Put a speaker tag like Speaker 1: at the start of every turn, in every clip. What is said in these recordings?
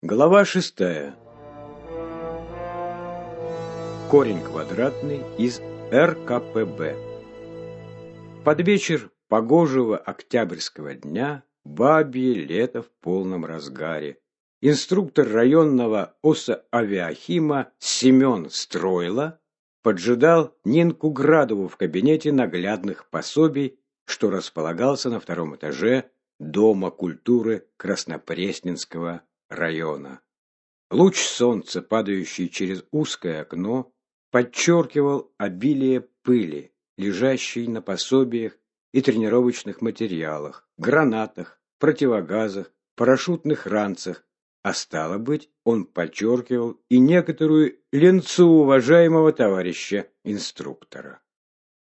Speaker 1: Глава шестая. Корень квадратный из РКПБ. Под вечер погожего октябрьского дня бабье лето в полном разгаре. Инструктор районного ОСА авиахима Семен Стройло поджидал Нинку Градову в кабинете наглядных пособий, что располагался на втором этаже Дома культуры Краснопресненского района. Луч солнца, падающий через узкое окно, подчеркивал обилие пыли, лежащей на пособиях и тренировочных материалах, гранатах, противогазах, парашютных ранцах, а стало быть, он подчеркивал и некоторую ленцу уважаемого товарища инструктора.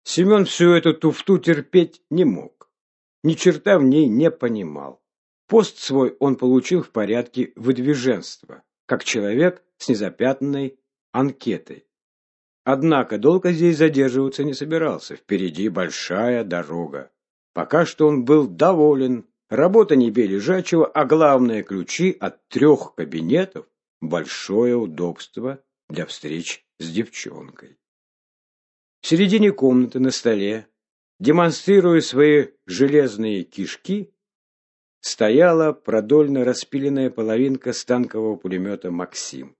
Speaker 1: Семен всю эту туфту терпеть не мог, ни черта в ней не понимал. Пост свой он получил в порядке выдвиженства, как человек с незапятнанной анкетой. Однако долго здесь задерживаться не собирался, впереди большая дорога. Пока что он был доволен, работа не бей лежачего, а главное ключи от трех кабинетов – большое удобство для встреч с девчонкой. В середине комнаты на столе, демонстрируя свои железные кишки, стояла продольно распиленная половинка станкового пулемета «Максим».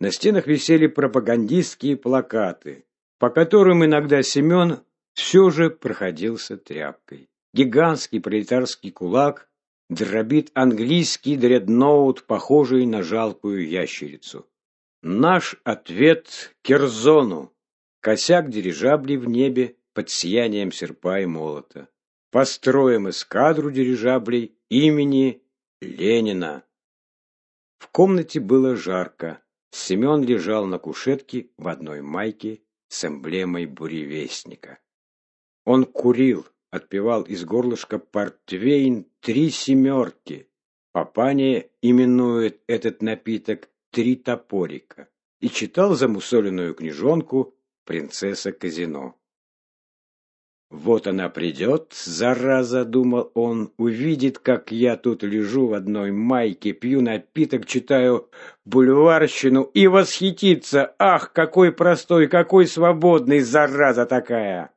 Speaker 1: На стенах висели пропагандистские плакаты, по которым иногда Семен все же проходился тряпкой. Гигантский пролетарский кулак дробит английский дредноут, похожий на жалкую ящерицу. Наш ответ Керзону. Косяк дирижаблей в небе под сиянием серпа и молота. Построим эскадру дирижаблей имени Ленина. В комнате было жарко. Семен лежал на кушетке в одной майке с эмблемой буревестника. Он курил, отпивал из горлышка портвейн «Три семерки». Папания именует этот напиток «Три топорика» и читал замусоленную книжонку «Принцесса казино». Вот она придет, зараза, думал он, увидит, как я тут лежу в одной майке, пью напиток, читаю бульварщину и восхитится. Ах, какой простой, какой свободный, зараза такая!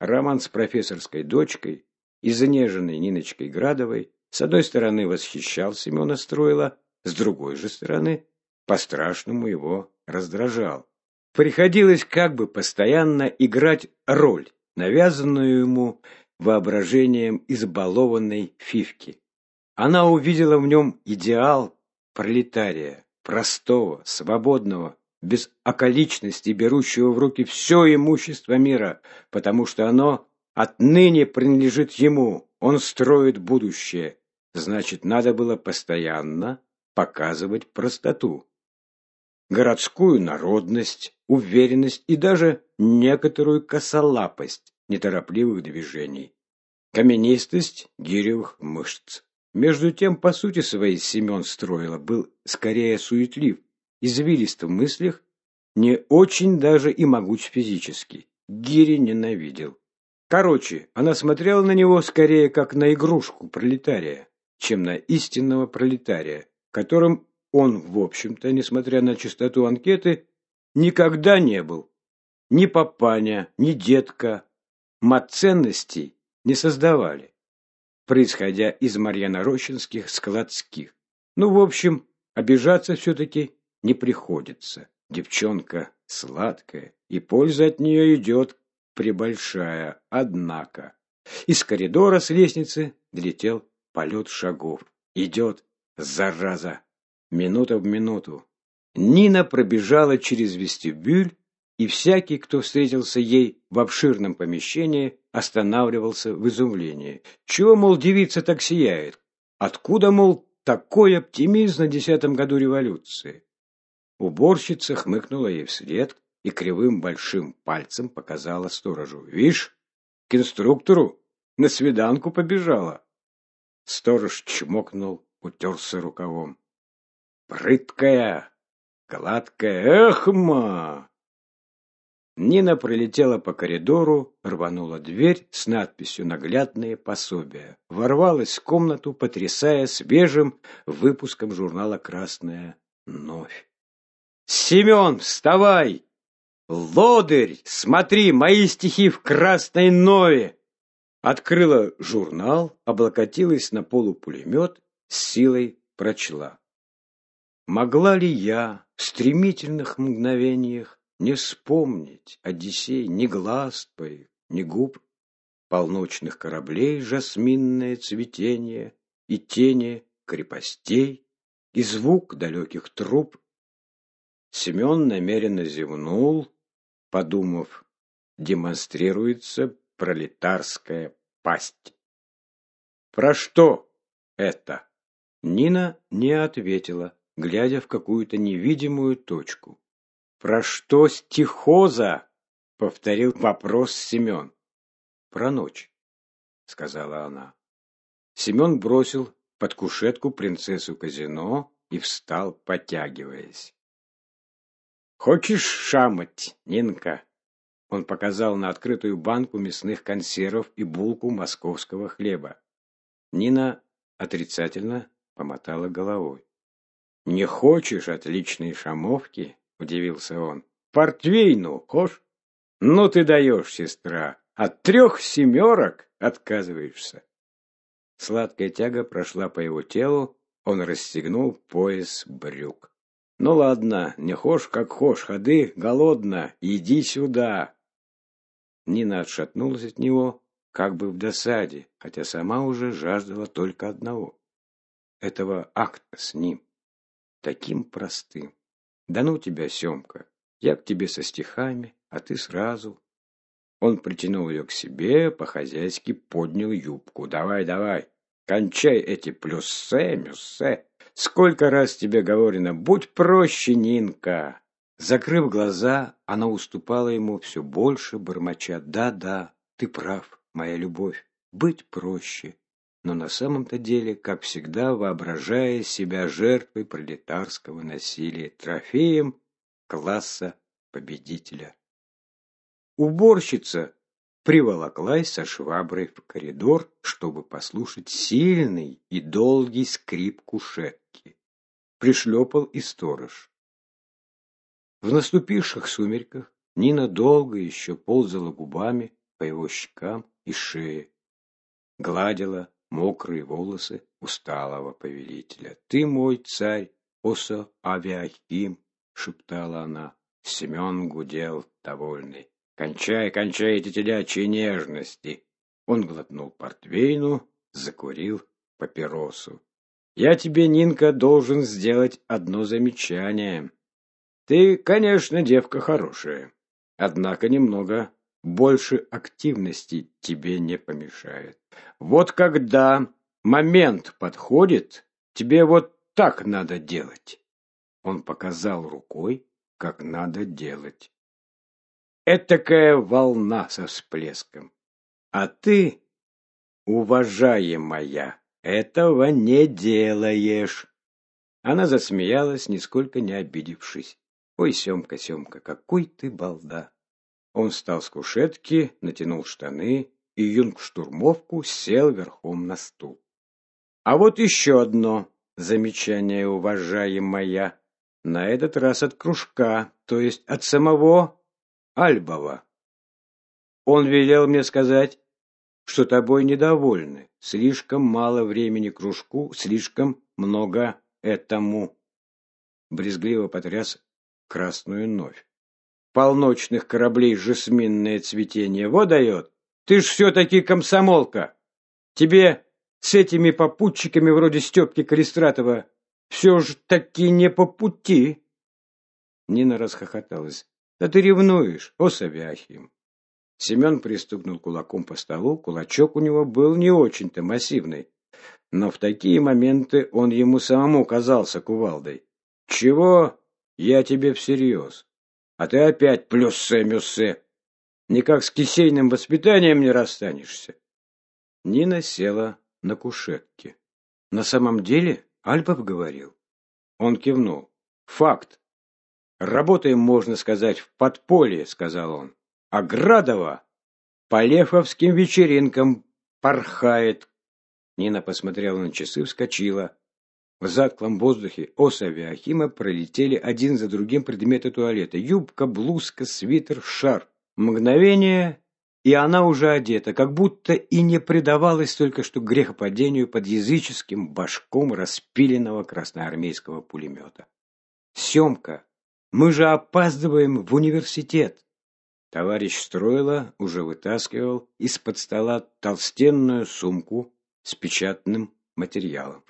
Speaker 1: Роман с профессорской дочкой, изнеженной Ниночкой Градовой, с одной стороны восхищал Семена Строила, с другой же стороны по-страшному его раздражал. Приходилось как бы постоянно играть роль навязанную ему воображением избалованной Фивки. Она увидела в нем идеал пролетария, простого, свободного, без околичности, берущего в руки все имущество мира, потому что оно отныне принадлежит ему, он строит будущее. Значит, надо было постоянно показывать простоту городскую народность, уверенность и даже некоторую косолапость неторопливых движений, каменистость гиревых мышц. Между тем, по сути своей, Семен Строила был скорее суетлив, извилист в мыслях, не очень даже и могуч физически. Гири ненавидел. Короче, она смотрела на него скорее как на игрушку пролетария, чем на истинного пролетария, которым он, в общем-то, несмотря на чистоту анкеты, никогда не был. Ни папаня, ни детка мат-ценностей не создавали, происходя из марьяно-рощинских складских. Ну, в общем, обижаться все-таки не приходится. Девчонка сладкая, и польза от нее идет прибольшая. Однако из коридора с лестницы долетел полет шагов. Идет, зараза, минута в минуту. Нина пробежала через вестибюль, и всякий, кто встретился ей в обширном помещении, останавливался в изумлении. Чего, мол, девица так сияет? Откуда, мол, такой оптимизм на десятом году революции? Уборщица хмыкнула ей вслед и кривым большим пальцем показала сторожу. «Вишь, к инструктору на свиданку побежала». Сторож чмокнул, утерся рукавом. Прыткая, гладкая, эх, ма! Нина пролетела по коридору, рванула дверь с надписью «Наглядные пособия», ворвалась в комнату, потрясая свежим выпуском журнала «Красная новь». «Семен, вставай! Лодырь, смотри, мои стихи в красной нове!» Открыла журнал, облокотилась на полупулемет, с силой прочла. Могла ли я в стремительных мгновениях не вспомнить Одиссей ни глаз твоих, ни губ, Полночных кораблей жасминное цветение И тени крепостей, и звук далеких труб? Семен намеренно зевнул, подумав, демонстрируется пролетарская пасть. Про что это? Нина не ответила, глядя в какую-то невидимую точку. «Про что стихоза?» — повторил вопрос Семен. «Про ночь», — сказала она. Семен бросил под кушетку принцессу казино и встал, потягиваясь. «Хочешь шамать, Нинка?» Он показал на открытую банку мясных консервов и булку московского хлеба. Нина отрицательно помотала головой. «Не хочешь отличной шамовки?» удивился он. Портвейну, хошь? Ну ты даешь, сестра. От трех семерок отказываешься. Сладкая тяга прошла по его телу, он расстегнул пояс брюк. Ну ладно, не хошь, как хошь, ходы, голодно, иди сюда. Нина отшатнулась от него, как бы в досаде, хотя сама уже жаждала только одного этого акта с ним, таким простым. Да ну тебя, Семка, я к тебе со стихами, а ты сразу. Он притянул ее к себе, по-хозяйски поднял юбку. Давай, давай, кончай эти плюссе, мюссе. Сколько раз тебе говорено, будь проще, Нинка. Закрыв глаза, она уступала ему все больше, бормоча. Да-да, ты прав, моя любовь, быть проще но на самом-то деле, как всегда, воображая себя жертвой пролетарского насилия, трофеем класса победителя. Уборщица приволоклась со шваброй в коридор, чтобы послушать сильный и долгий скрип кушетки. Пришлепал и сторож. В наступивших сумерках Нина долго еще ползала губами по его щекам и шее, гладила мокрые волосы усталого повелителя. «Ты мой царь, Осо Авиахим!» — шептала она. Семен гудел, довольный. «Кончай, кончай эти телячьи нежности!» Он глотнул портвейну, закурил папиросу. «Я тебе, Нинка, должен сделать одно замечание. Ты, конечно, девка хорошая, однако немного больше активности тебе не помешает. Вот когда момент подходит, тебе вот так надо делать. Он показал рукой, как надо делать. Этакая волна со всплеском. А ты, уважаемая, этого не делаешь. Она засмеялась, нисколько не обидевшись. Ой, Семка, Семка, какой ты балда! Он встал с кушетки, натянул штаны и юнг-штурмовку сел верхом на стул. А вот еще одно замечание, уважаемая, на этот раз от кружка, то есть от самого Альбова. Он велел мне сказать, что тобой недовольны. Слишком мало времени кружку, слишком много этому. Брезгливо потряс красную новь полночных кораблей жасминное цветение. Вот дает. Ты ж все-таки комсомолка. Тебе с этими попутчиками вроде Степки Калистратова все ж таки не по пути. Нина расхохоталась. Да ты ревнуешь, о Савяхим. Семен пристукнул кулаком по столу. Кулачок у него был не очень-то массивный. Но в такие моменты он ему самому казался кувалдой. Чего? Я тебе всерьез. А ты опять плюссе-мюссе. Никак с кисейным воспитанием не расстанешься. Нина села на кушетке. На самом деле Альпов говорил. Он кивнул. Факт. Работаем, можно сказать, в подполье, сказал он. А Градова по лефовским вечеринкам порхает. Нина посмотрела на часы, вскочила. В затклом воздухе оса Авиахима пролетели один за другим предметы туалета. Юбка, блузка, свитер, шар. Мгновение, и она уже одета, как будто и не предавалась только что грехопадению под языческим башком распиленного красноармейского пулемета. «Семка, мы же опаздываем в университет!» Товарищ Строила уже вытаскивал из-под стола толстенную сумку с печатным материалом.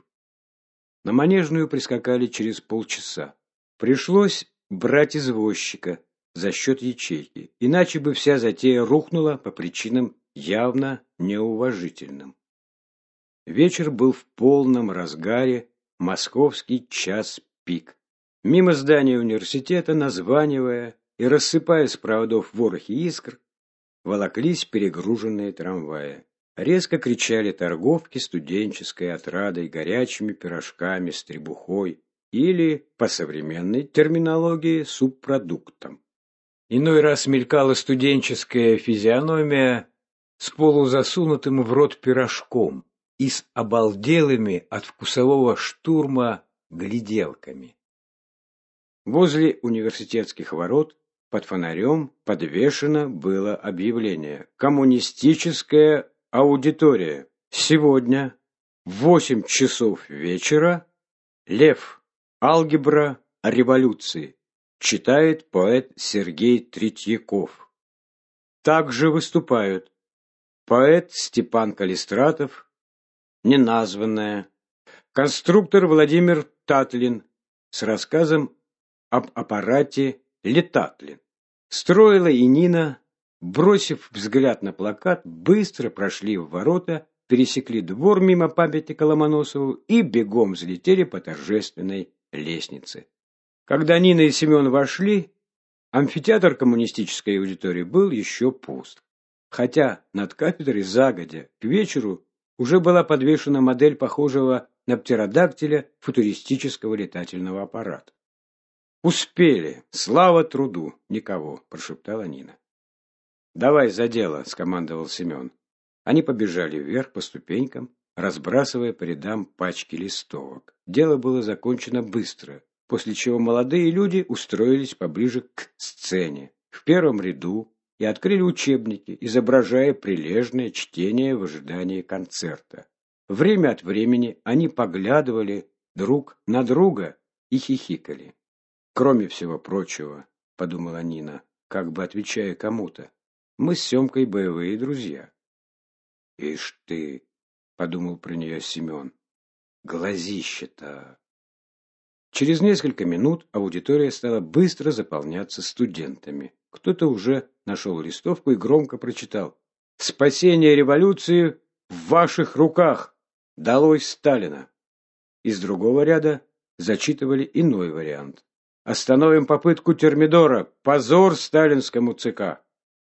Speaker 1: На Манежную прискакали через полчаса. Пришлось брать извозчика за счет ячейки, иначе бы вся затея рухнула по причинам явно неуважительным. Вечер был в полном разгаре, московский час пик. Мимо здания университета, названивая и рассыпая с проводов ворохи искр, волоклись перегруженные трамваи. Резко кричали торговки студенческой отрадой, горячими пирожками с требухой или, по современной терминологии, субпродуктом. Иной раз мелькала студенческая физиономия с полузасунутым в рот пирожком и с обалделыми от вкусового штурма гляделками. Возле университетских ворот под фонарем подвешено было объявление «Коммунистическая Аудитория. Сегодня в 8 часов вечера Лев. Алгебра революции. Читает поэт Сергей Третьяков. Также выступают поэт Степан Калистратов, неназванная, конструктор Владимир Татлин с рассказом об аппарате Летатлин. Строила и Нина Бросив взгляд на плакат, быстро прошли в ворота, пересекли двор мимо памятника Ломоносову и бегом взлетели по торжественной лестнице. Когда Нина и Семен вошли, амфитеатр коммунистической аудитории был еще пуст. Хотя над кафедрой загодя к вечеру уже была подвешена модель похожего на птеродактиля футуристического летательного аппарата. «Успели! Слава труду! Никого!» – прошептала Нина. «Давай за дело», — скомандовал Семен. Они побежали вверх по ступенькам, разбрасывая по рядам пачки листовок. Дело было закончено быстро, после чего молодые люди устроились поближе к сцене, в первом ряду, и открыли учебники, изображая прилежное чтение в ожидании концерта. Время от времени они поглядывали друг на друга и хихикали. «Кроме всего прочего», — подумала Нина, как бы отвечая кому-то, мы с Семкой боевые друзья. Ишь ты, подумал про нее Семен, глазище-то. Через несколько минут аудитория стала быстро заполняться студентами. Кто-то уже нашел листовку и громко прочитал. «Спасение революции в ваших руках! Долой Сталина!» Из другого ряда зачитывали иной вариант. «Остановим попытку Термидора! Позор сталинскому ЦК!»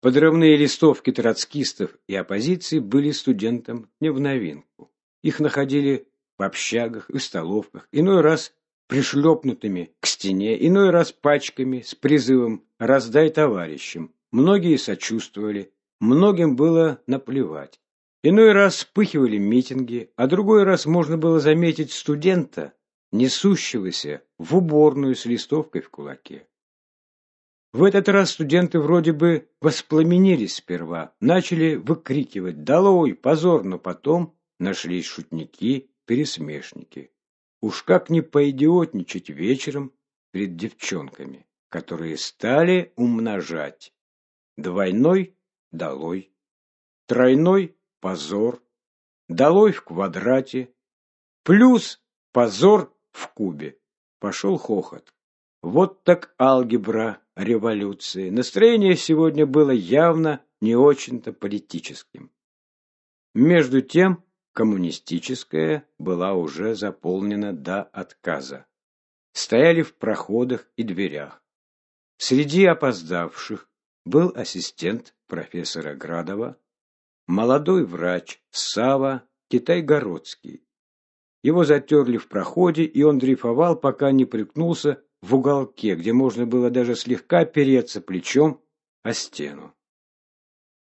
Speaker 1: Подрывные листовки троцкистов и оппозиции были студентам не в новинку. Их находили в общагах и столовках, иной раз пришлепнутыми к стене, иной раз пачками с призывом «раздай товарищам». Многие сочувствовали, многим было наплевать. Иной раз вспыхивали митинги, а другой раз можно было заметить студента, несущегося в уборную с листовкой в кулаке. В этот раз студенты вроде бы воспламенились сперва, начали выкрикивать «Долой! Позор!», но потом нашлись шутники, пересмешники. Уж как не поидиотничать вечером перед девчонками, которые стали умножать. Двойной – долой, тройной – позор, долой в квадрате, плюс позор в кубе. Пошел хохот. Вот так алгебра революции. Настроение сегодня было явно не очень-то политическим. Между тем, коммунистическая была уже заполнена до отказа. Стояли в проходах и дверях. Среди опоздавших был ассистент профессора Градова, молодой врач Сава Китай-Городский. Его затерли в проходе, и он дрейфовал, пока не прикнулся в уголке, где можно было даже слегка переться плечом о стену.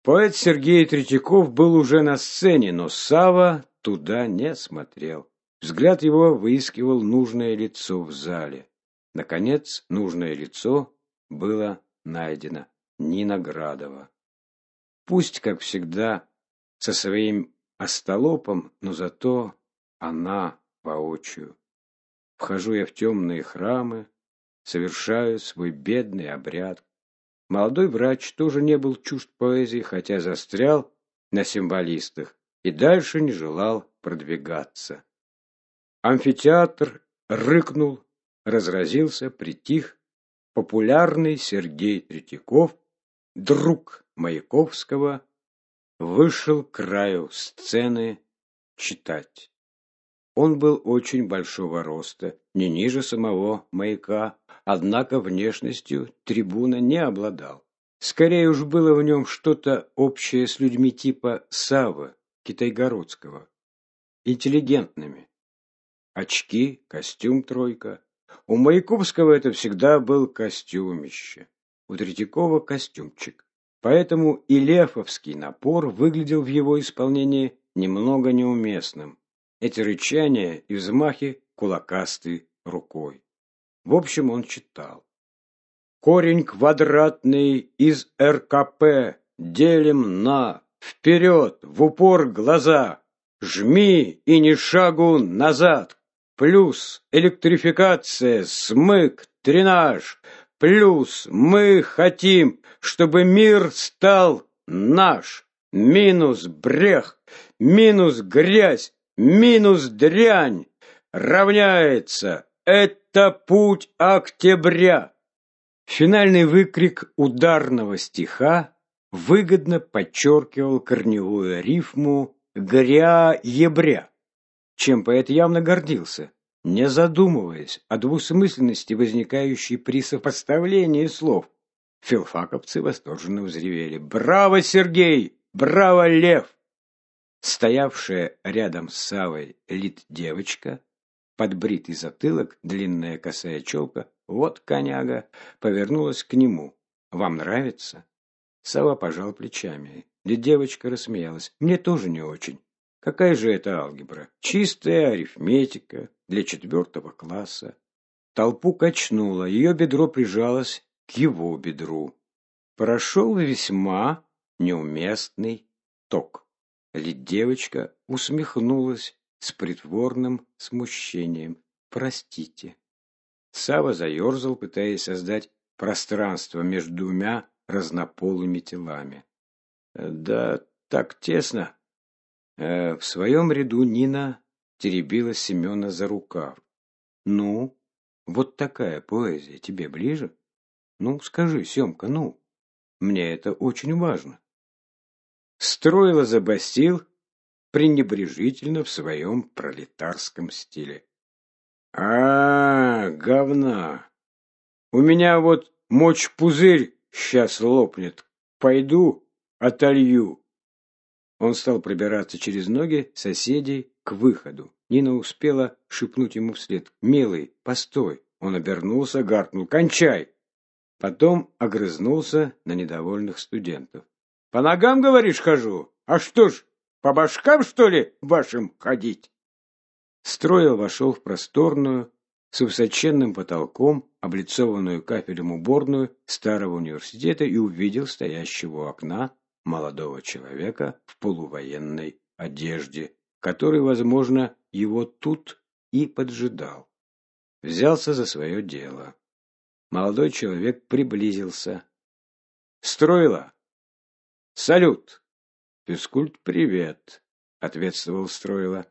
Speaker 1: Поэт Сергей Третьяков был уже на сцене, но Сава туда не смотрел. Взгляд его выискивал нужное лицо в зале. Наконец, нужное лицо было найдено. Нина Градова. Пусть, как всегда, со своим остолопом, но зато она воочию. Вхожу я в темные храмы, совершаю свой бедный обряд, Молодой врач тоже не был чужд поэзии, хотя застрял на символистах и дальше не желал продвигаться. Амфитеатр рыкнул, разразился, притих. Популярный Сергей Третьяков, друг Маяковского, вышел к краю сцены читать. Он был очень большого роста, не ниже самого маяка, однако внешностью трибуна не обладал. Скорее уж было в нем что-то общее с людьми типа Савы Китайгородского. Интеллигентными. Очки, костюм тройка. У Маяковского это всегда был костюмище. У Третьякова костюмчик. Поэтому и лефовский напор выглядел в его исполнении немного неуместным эти рычания и взмахи кулакастой рукой. В общем, он читал. Корень квадратный из РКП делим на вперед, в упор глаза, жми и ни шагу назад, плюс электрификация, смык, тренаж, плюс мы хотим, чтобы мир стал наш, минус брех, минус грязь, минус дрянь равняется «Это путь октября». Финальный выкрик ударного стиха выгодно подчеркивал корневую рифму «гря-ебря», чем поэт явно гордился, не задумываясь о двусмысленности, возникающей при сопоставлении слов. Филфаковцы восторженно взревели «Браво, Сергей! Браво, Лев!» Стоявшая рядом с Савой лит-девочка, подбритый затылок, длинная косая челка, вот коняга, повернулась к нему. «Вам нравится?» Сава пожал плечами. Лит-девочка рассмеялась. «Мне тоже не очень. Какая же это алгебра? Чистая арифметика для четвертого класса». Толпу качнуло, ее бедро прижалось к его бедру. Прошел весьма неуместный ток. Ли девочка усмехнулась с притворным смущением. «Простите». Сава заерзал, пытаясь создать пространство между двумя разнополыми телами. «Да так тесно». Э, в своем ряду Нина теребила Семена за рукав. «Ну, вот такая поэзия тебе ближе? Ну, скажи, Семка, ну, мне это очень важно» строила забастил пренебрежительно в своем пролетарском стиле. А, говна. У меня вот мочь-пузырь сейчас лопнет. Пойду отолью. Он стал пробираться через ноги соседей к выходу. Нина успела шепнуть ему вслед. «Милый, постой!» Он обернулся, гаркнул. «Кончай!» Потом огрызнулся на недовольных студентов. По ногам, говоришь, хожу? А что ж, по башкам, что ли, вашим ходить? Строил вошел в просторную, с высоченным потолком, облицованную кафелем уборную старого университета и увидел стоящего у окна молодого человека в полувоенной одежде, который, возможно, его тут и поджидал. Взялся за свое дело. Молодой человек приблизился. «Строила, «Салют!» «Физкульт, привет!» — ответствовал Строила,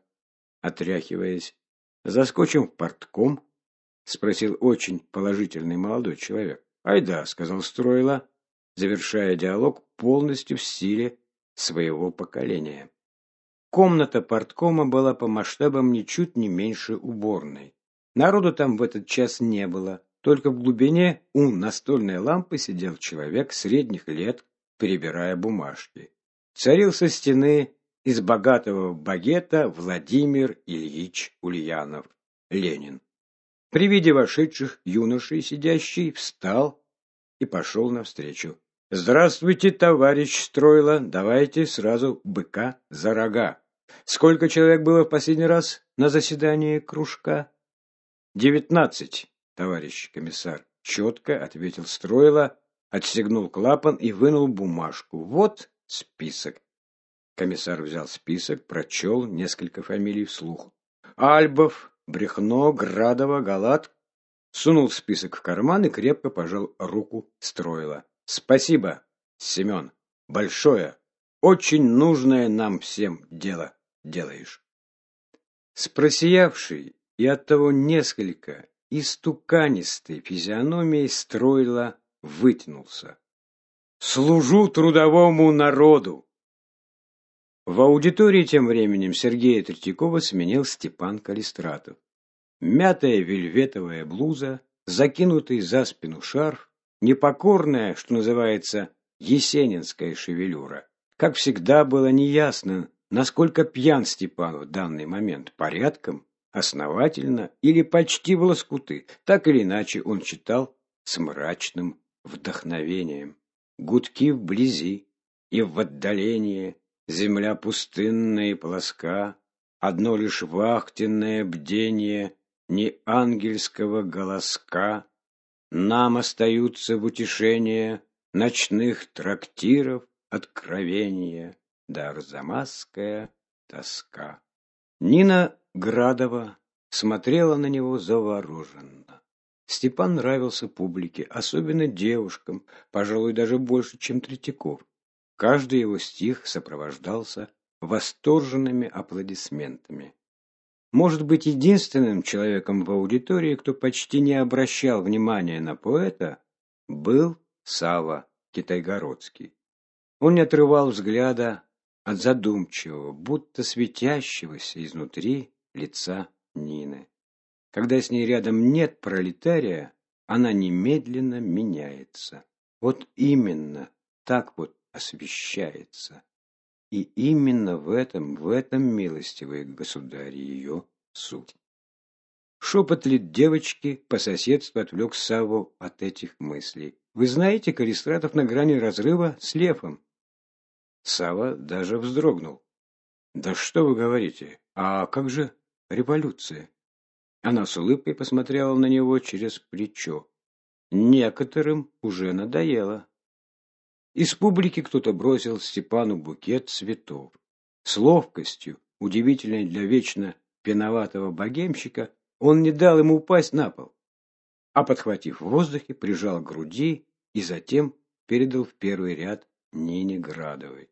Speaker 1: отряхиваясь. «Заскочим в портком?» — спросил очень положительный молодой человек. «Ай да», — сказал Строила, завершая диалог полностью в стиле своего поколения. Комната порткома была по масштабам ничуть не меньше уборной. Народу там в этот час не было. Только в глубине у настольной лампы сидел человек средних лет перебирая бумажки. Царил со стены из богатого багета Владимир Ильич Ульянов, Ленин. При виде вошедших юношей сидящий встал и пошел навстречу. «Здравствуйте, товарищ Стройло, давайте сразу быка за рога. Сколько человек было в последний раз на заседании кружка?» «Девятнадцать, товарищ комиссар», — четко ответил Стройло, отстегнул клапан и вынул бумажку. «Вот список». Комиссар взял список, прочел несколько фамилий вслух. Альбов, Брехно, Градова, Галат. Сунул список в карман и крепко пожал руку Строила. Спасибо, Семен, большое, очень нужное нам всем дело делаешь. С просиявшей и оттого несколько истуканистой физиономией Строила вытянулся. Служу трудовому народу. В аудитории тем временем Сергея Третьякова сменил Степан Калистратов. Мятая вельветовая блуза, закинутый за спину шарф, непокорная, что называется, есенинская шевелюра. Как всегда было неясно, насколько пьян Степан в данный момент, порядком, основательно или почти в лоскуты. Так или иначе он читал с мрачным вдохновением. Гудки вблизи и в отдалении Земля пустынная и плоска, Одно лишь вахтенное бдение Ни ангельского голоска. Нам остаются в утешение Ночных трактиров откровения Да арзамасская тоска. Нина Градова смотрела на него завороженно. Степан нравился публике, особенно девушкам, пожалуй, даже больше, чем Третьяков. Каждый его стих сопровождался восторженными аплодисментами. Может быть, единственным человеком в аудитории, кто почти не обращал внимания на поэта, был Сава Китайгородский. Он не отрывал взгляда от задумчивого, будто светящегося изнутри лица Нины. Когда с ней рядом нет пролетария, она немедленно меняется. Вот именно так вот освещается. И именно в этом, в этом, милостивый государь, ее суть. Шепот лет девочки по соседству отвлек Саву от этих мыслей. Вы знаете, Калистратов на грани разрыва с Лефом. Сава даже вздрогнул. Да что вы говорите? А как же революция? Она с улыбкой посмотрела на него через плечо. Некоторым уже надоело. Из публики кто-то бросил Степану букет цветов. С ловкостью, удивительной для вечно пеноватого богемщика, он не дал ему упасть на пол, а, подхватив в воздухе, прижал к груди и затем передал в первый ряд Нине Градовой.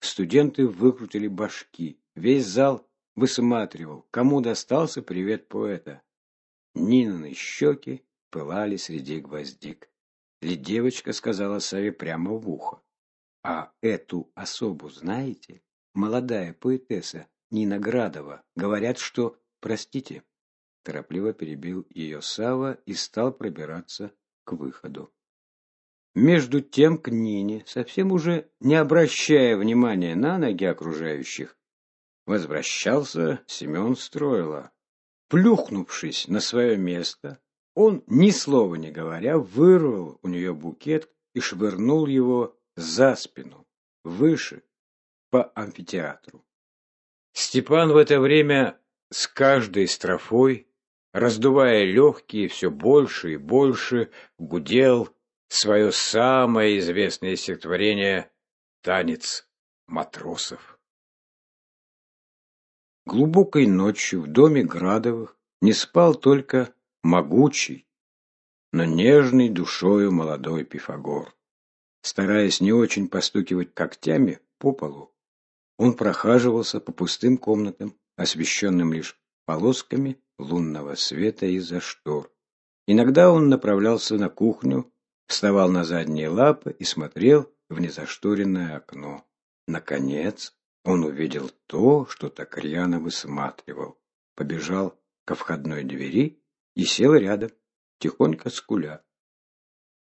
Speaker 1: Студенты выкрутили башки, весь зал высматривал, кому достался привет поэта. Нинины щеки пылали среди гвоздик. Ли девочка сказала Саве прямо в ухо. А эту особу знаете? Молодая поэтесса Нина Градова. Говорят, что... Простите. Торопливо перебил ее Сава и стал пробираться к выходу. Между тем к Нине, совсем уже не обращая внимания на ноги окружающих, возвращался Семен Стройло. Плюхнувшись на свое место, он, ни слова не говоря, вырвал у нее букет и швырнул его за спину, выше, по амфитеатру. Степан в это время с каждой строфой, раздувая легкие все больше и больше, гудел свое самое известное стихотворение «Танец матросов». Глубокой ночью в доме Градовых не спал только могучий, но нежный душою молодой Пифагор. Стараясь не очень постукивать когтями по полу, он прохаживался по пустым комнатам, освещенным лишь полосками лунного света из-за штор. Иногда он направлялся на кухню, вставал на задние лапы и смотрел в незашторенное окно. Наконец он увидел то, что так рьяно высматривал. Побежал ко входной двери и сел рядом, тихонько скуля.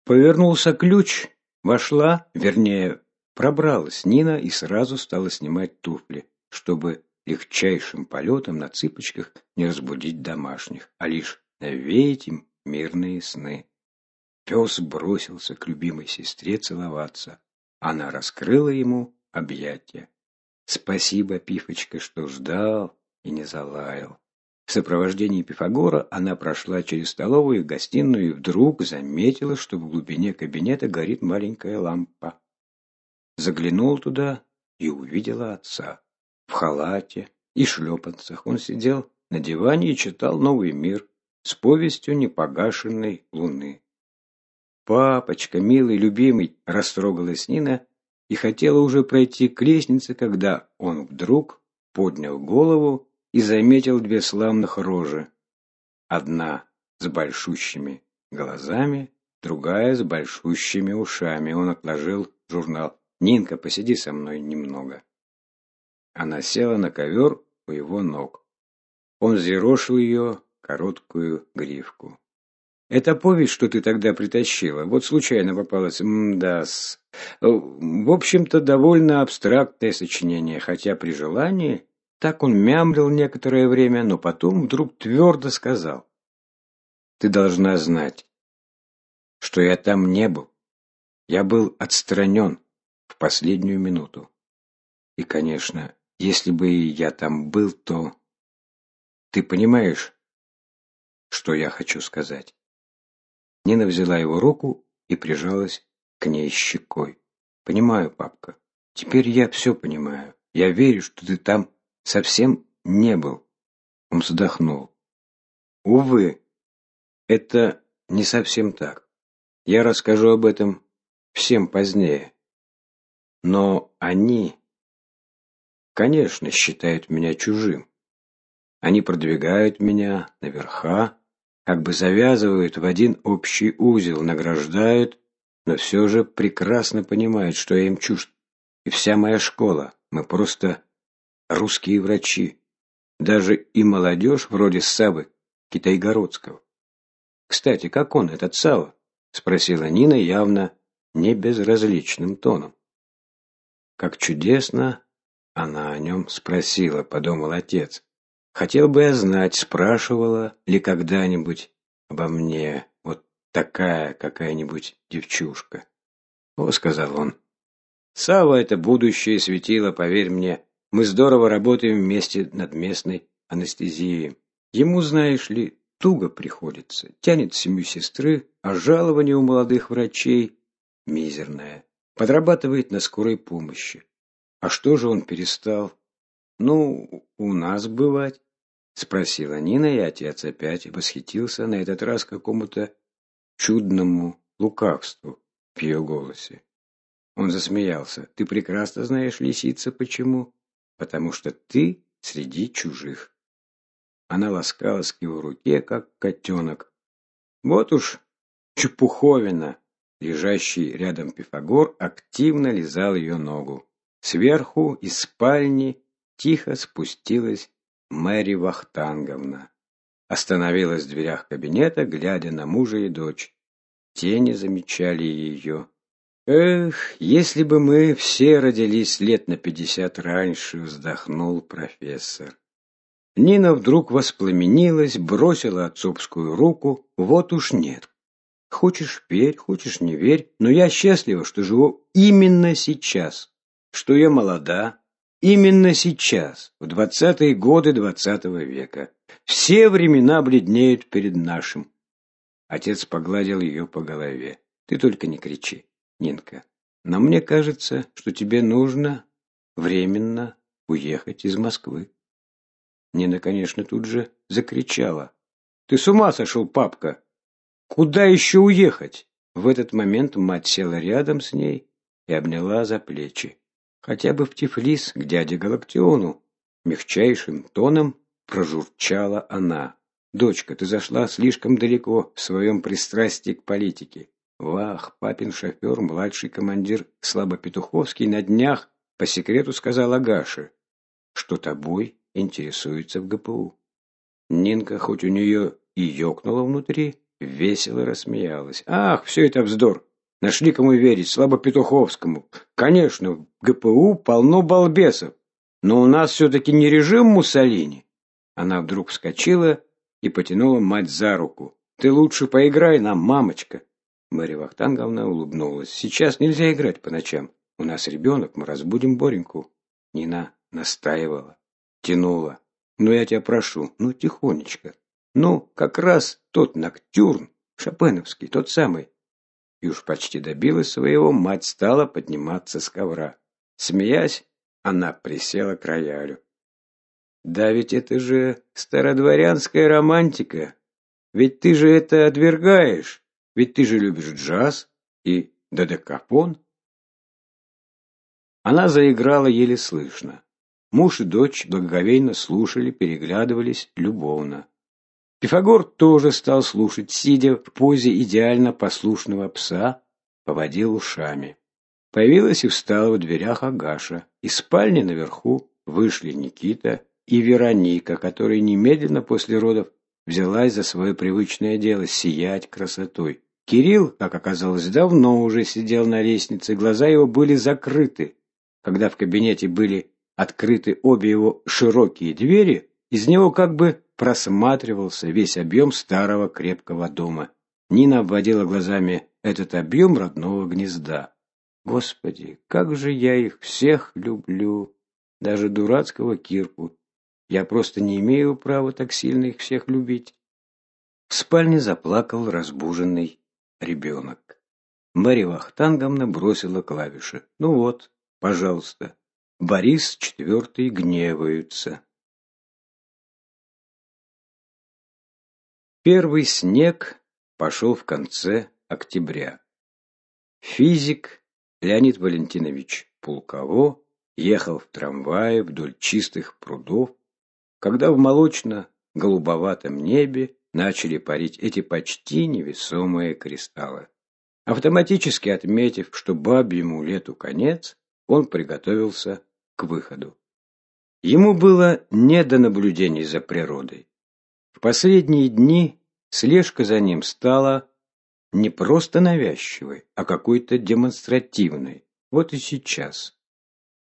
Speaker 1: Повернулся ключ, вошла, вернее, пробралась Нина и сразу стала снимать туфли, чтобы легчайшим полетом на цыпочках не разбудить домашних, а лишь навеять им мирные сны. Пес бросился к любимой сестре целоваться. Она раскрыла ему объятия. Спасибо, Пифочка, что ждал и не залаял. В сопровождении Пифагора она прошла через столовую и гостиную и вдруг заметила, что в глубине кабинета горит маленькая лампа. Заглянул туда и увидела отца. В халате и шлепанцах он сидел на диване и читал «Новый мир» с повестью непогашенной луны. «Папочка, милый, любимый!» – растрогалась Нина и хотела уже пройти к лестнице, когда он вдруг поднял голову и заметил две славных рожи. Одна с большущими глазами, другая с большущими ушами. Он отложил журнал. «Нинка, посиди со мной немного». Она села на ковер у его ног. Он зерошил ее короткую гривку. Это повесть, что ты тогда притащила, вот случайно попалась. Мдас. В общем-то, довольно абстрактное сочинение, хотя при желании так он мямлил некоторое время, но потом вдруг твердо сказал. Ты должна знать, что я там не был. Я был отстранен в последнюю минуту. И, конечно, если бы я там был, то... Ты понимаешь, что я хочу сказать? Нина взяла его руку и прижалась к ней щекой. «Понимаю, папка. Теперь я все понимаю. Я верю, что ты там совсем не был». Он вздохнул. «Увы, это не совсем так. Я расскажу об этом всем позднее. Но они, конечно, считают меня чужим. Они продвигают меня наверха, как бы завязывают в один общий узел, награждают, но все же прекрасно понимают, что я им чужд. И вся моя школа, мы просто русские врачи. Даже и молодежь вроде Савы Китайгородского. Кстати, как он, этот Сава? Спросила Нина явно не безразличным тоном. Как чудесно она о нем спросила, подумал отец. Хотел бы я знать, спрашивала ли когда-нибудь обо мне вот такая какая-нибудь девчушка. О, сказал он. Сава это будущее светило, поверь мне. Мы здорово работаем вместе над местной анестезией. Ему, знаешь ли, туго приходится. Тянет семью сестры, а жалование у молодых врачей мизерное. Подрабатывает на скорой помощи. А что же он перестал? Ну, у нас бывать. Спросила Нина, и отец опять восхитился на этот раз какому-то чудному лукавству в ее голосе. Он засмеялся. «Ты прекрасно знаешь, лисица, почему? Потому что ты среди чужих». Она ласкалась к его руке, как котенок. Вот уж чепуховина. Лежащий рядом Пифагор активно лизал ее ногу. Сверху из спальни тихо спустилась Мэри Вахтанговна. Остановилась в дверях кабинета, глядя на мужа и дочь. Тени замечали ее. «Эх, если бы мы все родились лет на пятьдесят раньше», — вздохнул профессор. Нина вдруг воспламенилась, бросила отцовскую руку. «Вот уж нет. Хочешь верь, хочешь не верь, но я счастлива, что живу именно сейчас, что я молода, Именно сейчас, в двадцатые годы двадцатого века, все времена бледнеют перед нашим. Отец погладил ее по голове. Ты только не кричи, Нинка. Но мне кажется, что тебе нужно временно уехать из Москвы. Нина, конечно, тут же закричала. Ты с ума сошел, папка? Куда еще уехать? В этот момент мать села рядом с ней и обняла за плечи. Хотя бы в Тифлис к дяде Галактиону. Мягчайшим тоном прожурчала она. «Дочка, ты зашла слишком далеко в своем пристрастии к политике. Вах, папин шофер, младший командир Слабопетуховский на днях по секрету сказал Агаше, что тобой интересуется в ГПУ. Нинка, хоть у нее и ёкнула внутри, весело рассмеялась. «Ах, все это вздор! Нашли кому верить, слабо Петуховскому. Конечно, в ГПУ полно балбесов. Но у нас все-таки не режим Муссолини. Она вдруг вскочила и потянула мать за руку. «Ты лучше поиграй нам, мамочка!» Марья Вахтанговна улыбнулась. «Сейчас нельзя играть по ночам. У нас ребенок, мы разбудим Бореньку». Нина настаивала, тянула. «Ну, я тебя прошу, ну, тихонечко. Ну, как раз тот ноктюрн, шопеновский, тот самый». И уж почти добилась своего, мать стала подниматься с ковра. Смеясь, она присела к роялю. «Да ведь это же стародворянская романтика. Ведь ты же это отвергаешь. Ведь ты же любишь джаз и додекапон». Она заиграла еле слышно. Муж и дочь благоговейно слушали, переглядывались любовно. Пифагор тоже стал слушать, сидя в позе идеально послушного пса, поводил ушами. Появилась и встала в дверях Агаша. Из спальни наверху вышли Никита и Вероника, которая немедленно после родов взялась за свое привычное дело сиять красотой. Кирилл, как оказалось, давно уже сидел на лестнице, глаза его были закрыты. Когда в кабинете были открыты обе его широкие двери, из него как бы просматривался весь объем старого крепкого дома. Нина обводила глазами этот объем родного гнезда. Господи, как же я их всех люблю, даже дурацкого Кирку. Я просто не имею права так сильно их всех любить. В спальне заплакал разбуженный ребенок. Марья Вахтанговна бросила клавиши. Ну вот, пожалуйста. Борис четвертый гневаются. Первый снег пошел в конце октября. Физик Леонид Валентинович Пулково ехал в трамвае вдоль чистых прудов, когда в молочно-голубоватом небе начали парить эти почти невесомые кристаллы. Автоматически отметив, что бабьему лету конец, он приготовился к выходу. Ему было не до наблюдений за природой. В последние дни слежка за ним стала не просто навязчивой, а какой-то демонстративной. Вот и сейчас.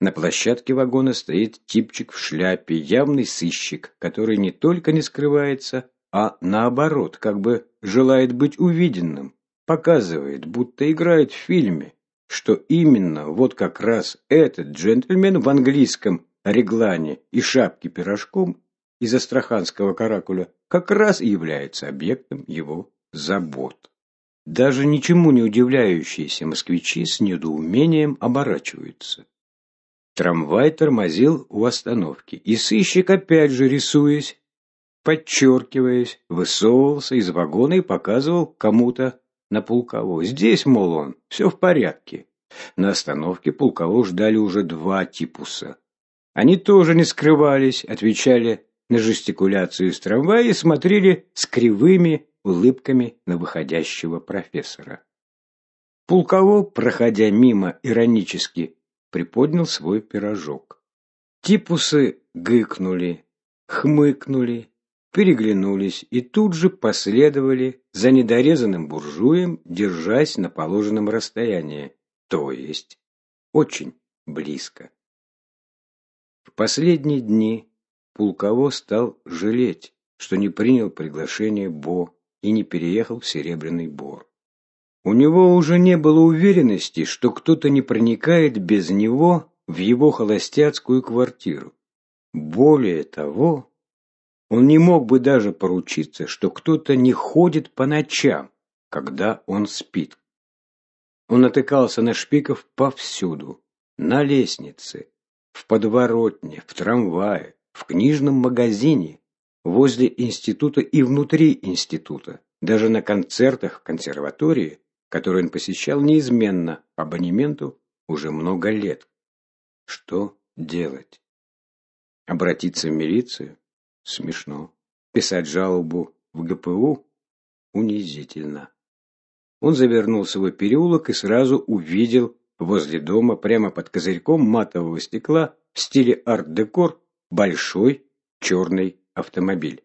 Speaker 1: На площадке вагона стоит типчик в шляпе, явный сыщик, который не только не скрывается, а наоборот, как бы желает быть увиденным, показывает, будто играет в фильме, что именно вот как раз этот джентльмен в английском реглане и шапке пирожком из астраханского каракуля как раз и является объектом его забот. Даже ничему не удивляющиеся москвичи с недоумением оборачиваются. Трамвай тормозил у остановки, и сыщик опять же рисуясь, подчеркиваясь, высовывался из вагона и показывал кому-то на Пулково. Здесь, мол, он, все в порядке. На остановке Пулково ждали уже два типуса. Они тоже не скрывались, отвечали на жестикуляцию из трамвая и смотрели с кривыми улыбками на выходящего профессора. Пулково, проходя мимо, иронически приподнял свой пирожок. Типусы гыкнули, хмыкнули, переглянулись и тут же последовали за недорезанным буржуем, держась на положенном расстоянии, то есть очень близко. В последние дни Пулково стал жалеть, что не принял приглашение Бо и не переехал в Серебряный Бор. У него уже не было уверенности, что кто-то не проникает без него в его холостяцкую квартиру. Более того, он не мог бы даже поручиться, что кто-то не ходит по ночам, когда он спит. Он натыкался на шпиков повсюду: на лестнице, в подворотне, в трамвае, в книжном магазине, возле института и внутри института, даже на концертах в консерватории, которые он посещал неизменно по абонементу уже много лет. Что делать? Обратиться в милицию? Смешно. Писать жалобу в ГПУ? Унизительно. Он завернул свой переулок и сразу увидел возле дома прямо под козырьком матового стекла в стиле арт-декор большой черный автомобиль.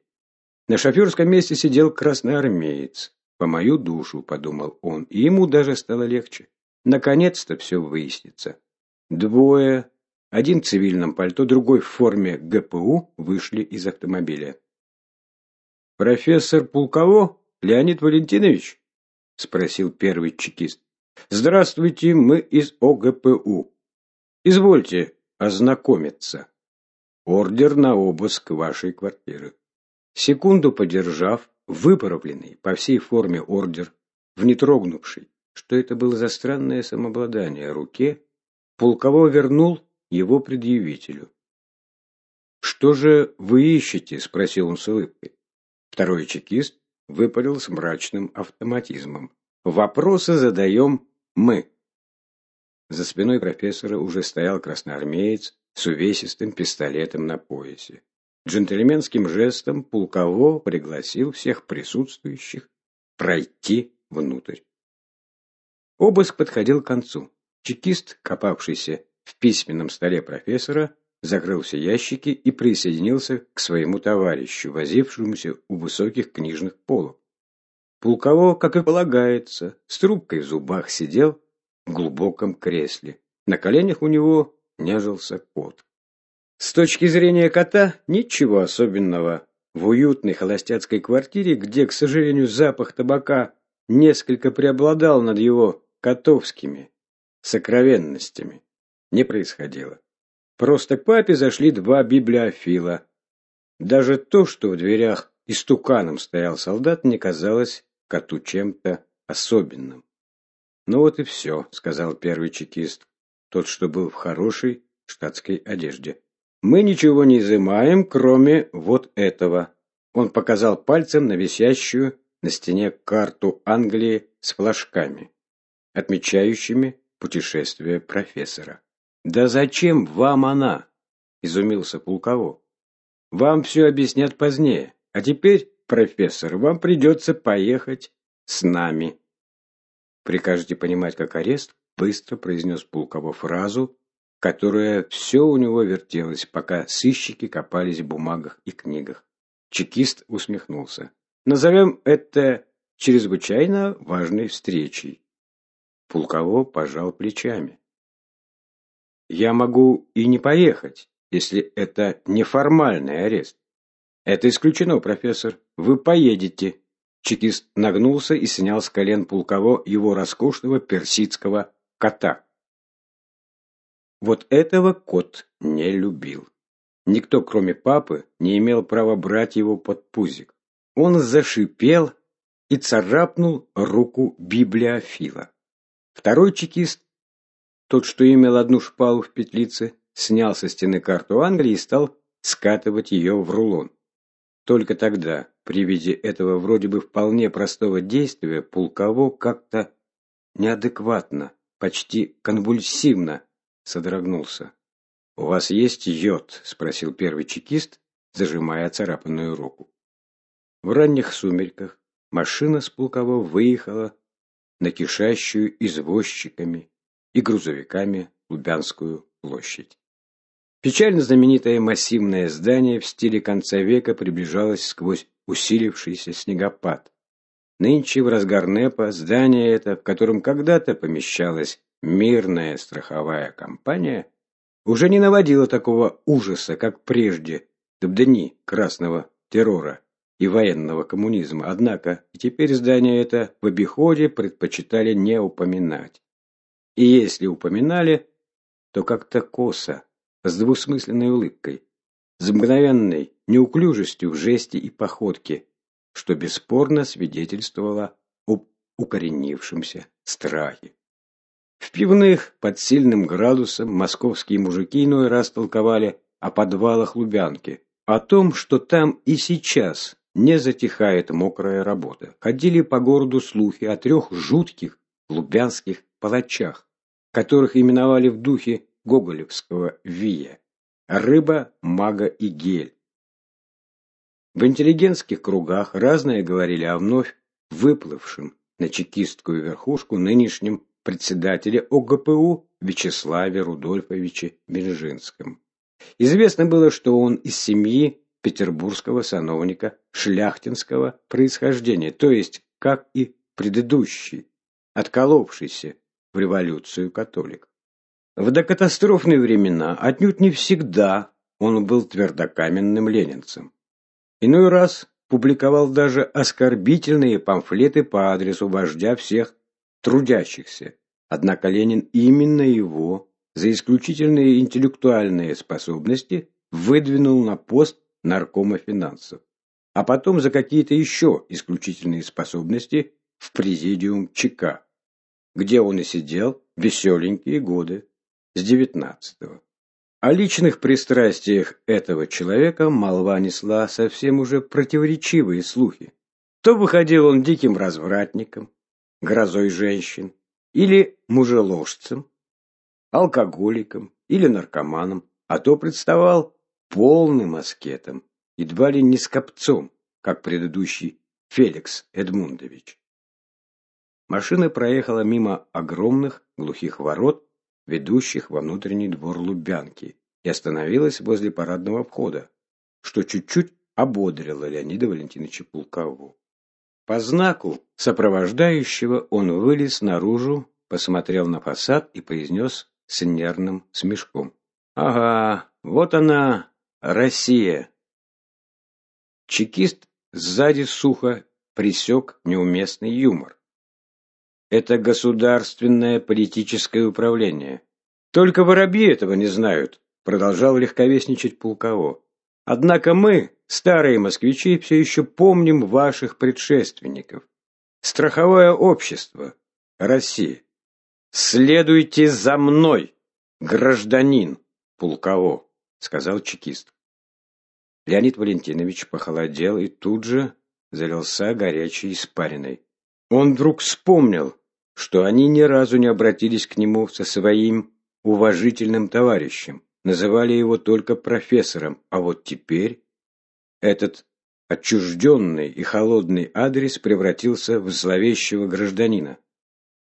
Speaker 1: На шоферском месте сидел красноармеец. По мою душу, подумал он, и ему даже стало легче. Наконец-то все выяснится. Двое, один в цивильном пальто, другой в форме ГПУ, вышли из автомобиля. Профессор Пулково Леонид Валентинович? спросил первый чекист. Здравствуйте, мы из ОГПУ. Извольте ознакомиться. Ордер на обыск вашей квартиры. Секунду подержав, выправленный по всей форме ордер, в нетрогнувший, что это было за странное самообладание руке, Пулково вернул его предъявителю. «Что же вы ищете?» – спросил он с улыбкой. Второй чекист выпалил с мрачным автоматизмом. «Вопросы задаем мы». За спиной профессора уже стоял красноармеец с увесистым пистолетом на поясе. Джентльменским жестом Пулково пригласил всех присутствующих пройти внутрь. Обыск подходил к концу. Чекист, копавшийся в письменном столе профессора, закрыл все ящики и присоединился к своему товарищу, возившемуся у высоких книжных полок. Пулково, как и полагается, с трубкой в зубах сидел в глубоком кресле. На коленях у него нежился кот. С точки зрения кота, ничего особенного. В уютной холостяцкой квартире, где, к сожалению, запах табака несколько преобладал над его котовскими сокровенностями, не происходило. Просто к папе зашли два библиофила. Даже то, что в дверях истуканом стоял солдат, не казалось коту чем-то особенным. «Ну вот и все», — сказал первый чекист, тот, что был в хорошей штатской одежде. «Мы ничего не изымаем, кроме вот этого». Он показал пальцем на висящую на стене карту Англии с флажками, отмечающими путешествие профессора. Да зачем вам она? изумился Пулково. Вам все объяснят позднее. А теперь, профессор, вам придется поехать с нами. Прикажете понимать как арест? Быстро произнес Пулково фразу, которая все у него вертелась, пока сыщики копались в бумагах и книгах. Чекист усмехнулся. Назовем это чрезвычайно важной встречей. Пулково пожал плечами. Я могу и не поехать, если это неформальный арест. Это исключено, профессор. Вы поедете. Чекист нагнулся и снял с колен Пулково его роскошного персидского кота. Вот этого кот не любил. Никто, кроме папы, не имел права брать его под пузик. Он зашипел и царапнул руку библиофила. Второй чекист тот, что имел одну шпалу в петлице, снял со стены карту Англии и стал скатывать ее в рулон. Только тогда, при виде этого вроде бы вполне простого действия, Пулково как-то неадекватно, почти конвульсивно содрогнулся. «У вас есть йод?» – спросил первый чекист, зажимая царапанную руку. В ранних сумерках машина с Пулково выехала на кишащую извозчиками и грузовиками Лубянскую площадь. Печально знаменитое массивное здание в стиле конца века приближалось сквозь усилившийся снегопад. Нынче в разгар НЭПа здание это, в котором когда-то помещалась мирная страховая компания, уже не наводило такого ужаса, как прежде, в дни красного террора и военного коммунизма. Однако и теперь здание это в обиходе предпочитали не упоминать. И если упоминали, то как-то косо, с двусмысленной улыбкой, с мгновенной неуклюжестью в жесте и походке, что бесспорно свидетельствовало об укоренившемся страхе. В пивных под сильным градусом московские мужики иной раз толковали о подвалах Лубянки, о том, что там и сейчас не затихает мокрая работа. Ходили по городу слухи о трех жутких лубянских палачах, которых именовали в духе гоголевского вия рыба, мага и гель. В интеллигентских кругах разные говорили о вновь выплывшем на чекистскую верхушку нынешнем председателе ОГПУ Вячеславе Рудольфовиче Бенжинском. Известно было, что он из семьи петербургского сановника шляхтинского происхождения, то есть, как и предыдущий, отколовшийся в революцию католик. В докатастрофные времена отнюдь не всегда он был твердокаменным ленинцем. Иной раз публиковал даже оскорбительные памфлеты по адресу вождя всех трудящихся. Однако Ленин именно его за исключительные интеллектуальные способности выдвинул на пост наркома финансов, а потом за какие-то еще исключительные способности в президиум ЧК, где он и сидел веселенькие годы с девятнадцатого. О личных пристрастиях этого человека молва несла совсем уже противоречивые слухи. То выходил он диким развратником, грозой женщин, или мужеложцем, алкоголиком или наркоманом, а то представал полным аскетом, едва ли не скопцом, как предыдущий Феликс Эдмундович. Машина проехала мимо огромных глухих ворот ведущих во внутренний двор Лубянки, и остановилась возле парадного входа, что чуть-чуть ободрило Леонида Валентиновича Пулкову. По знаку сопровождающего он вылез наружу, посмотрел на фасад и произнес с нервным смешком. «Ага, вот она, Россия!» Чекист сзади сухо присек неуместный юмор. Это государственное политическое управление. Только воробьи этого не знают, продолжал легковесничать Пулково. Однако мы, старые москвичи, все еще помним ваших предшественников. Страховое общество. Россия. Следуйте за мной, гражданин Пулково, сказал чекист. Леонид Валентинович похолодел и тут же залился горячей испариной. Он вдруг вспомнил, что они ни разу не обратились к нему со своим уважительным товарищем, называли его только профессором, а вот теперь этот отчужденный и холодный адрес превратился в зловещего гражданина.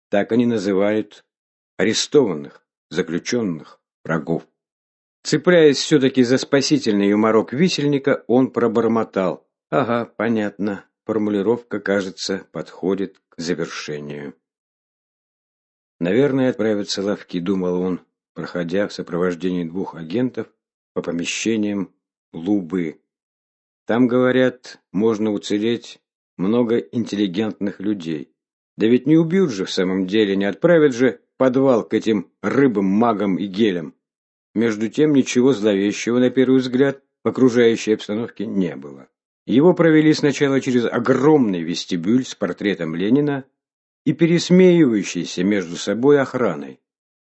Speaker 1: Так они называют арестованных, заключенных, врагов. Цепляясь все-таки за спасительный юморок висельника, он пробормотал. «Ага, понятно. Формулировка, кажется, подходит к завершению». Наверное, отправятся лавки, думал он, проходя в сопровождении двух агентов по помещениям Лубы. Там, говорят, можно уцелеть много интеллигентных людей. Да ведь не убьют же в самом деле, не отправят же подвал к этим рыбам, магам и гелям. Между тем ничего зловещего на первый взгляд в окружающей обстановке не было. Его провели сначала через огромный вестибюль с портретом Ленина и пересмеивающейся между собой охраной,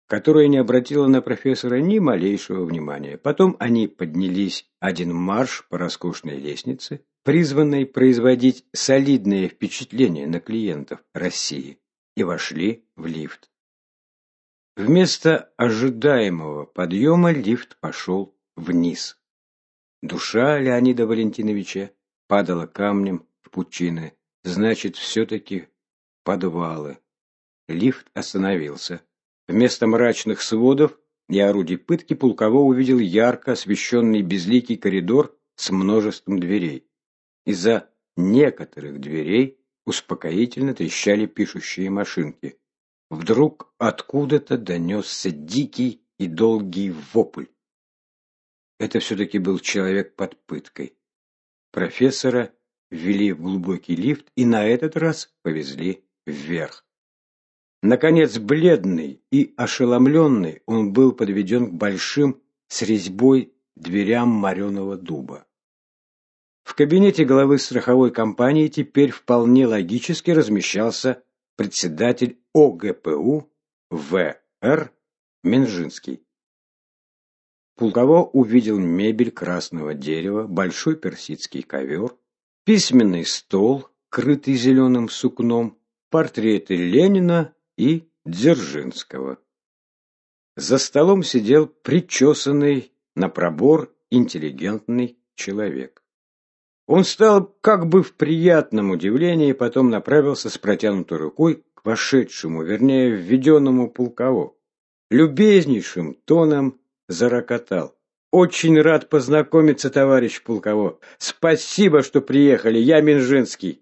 Speaker 1: которая не обратила на профессора ни малейшего внимания. Потом они поднялись один марш по роскошной лестнице, призванной производить солидное впечатление на клиентов России, и вошли в лифт. Вместо ожидаемого подъема лифт пошел вниз. Душа Леонида Валентиновича падала камнем в пучины. Значит, все-таки подвалы. Лифт остановился. Вместо мрачных сводов и орудий пытки Пулково увидел ярко освещенный безликий коридор с множеством дверей. Из-за некоторых дверей успокоительно трещали пишущие машинки. Вдруг откуда-то донесся дикий и долгий вопль. Это все-таки был человек под пыткой. Профессора ввели в глубокий лифт и на этот раз повезли вверх. Наконец, бледный и ошеломленный, он был подведен к большим с резьбой дверям мореного дуба. В кабинете главы страховой компании теперь вполне логически размещался председатель ОГПУ В.Р. Минжинский. Пулково увидел мебель красного дерева, большой персидский ковер, письменный стол, крытый зеленым сукном, портреты Ленина и Дзержинского. За столом сидел причесанный на пробор интеллигентный человек. Он стал как бы в приятном удивлении, потом направился с протянутой рукой к вошедшему, вернее, введенному полково. Любезнейшим тоном зарокотал. «Очень рад познакомиться, товарищ Пулково. Спасибо, что приехали. Я Минжинский».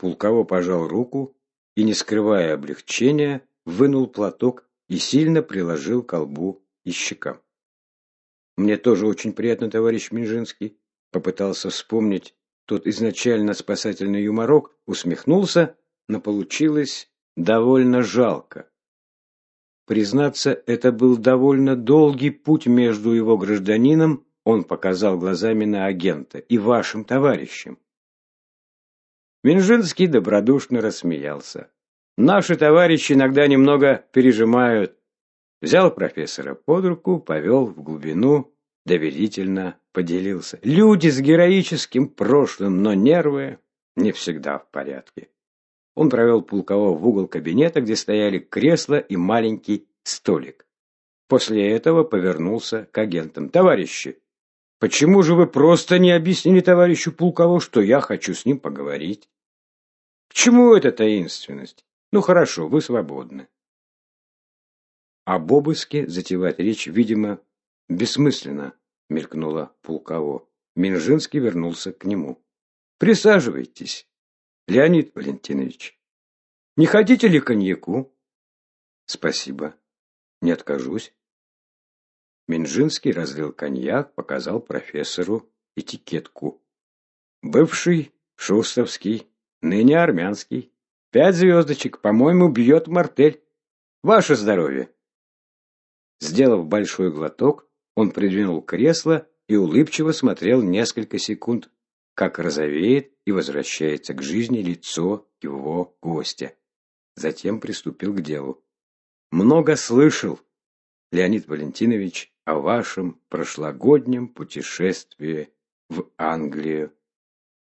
Speaker 1: Пулково пожал руку и, не скрывая облегчения, вынул платок и сильно приложил к колбу и щекам. Мне тоже очень приятно, товарищ Минжинский. попытался вспомнить тот изначально спасательный юморок, усмехнулся, но получилось довольно жалко. Признаться, это был довольно долгий путь между его гражданином, он показал глазами на агента, и вашим товарищем. Минжинский добродушно рассмеялся. Наши товарищи иногда немного пережимают. Взял профессора под руку, повел в глубину, доверительно поделился. Люди с героическим прошлым, но нервы не всегда в порядке. Он провел Пулкового в угол кабинета, где стояли кресло и маленький столик. После этого повернулся к агентам. «Товарищи, почему же вы просто не объяснили товарищу Пулкову, что я хочу с ним поговорить? К чему эта таинственность? Ну хорошо, вы свободны». Об обыске затевать речь, видимо, бессмысленно, мелькнула Пулково. Минжинский вернулся к нему. «Присаживайтесь». Леонид Валентинович, не хотите ли коньяку? Спасибо. Не откажусь. Минжинский разлил коньяк, показал профессору этикетку. Бывший шустовский, ныне армянский. Пять звездочек, по-моему, бьет мартель. Ваше здоровье. Сделав большой глоток, он придвинул кресло и улыбчиво смотрел несколько секунд как розовеет и возвращается к жизни лицо его гостя. Затем приступил к делу. Много слышал, Леонид Валентинович, о вашем прошлогоднем путешествии в Англию.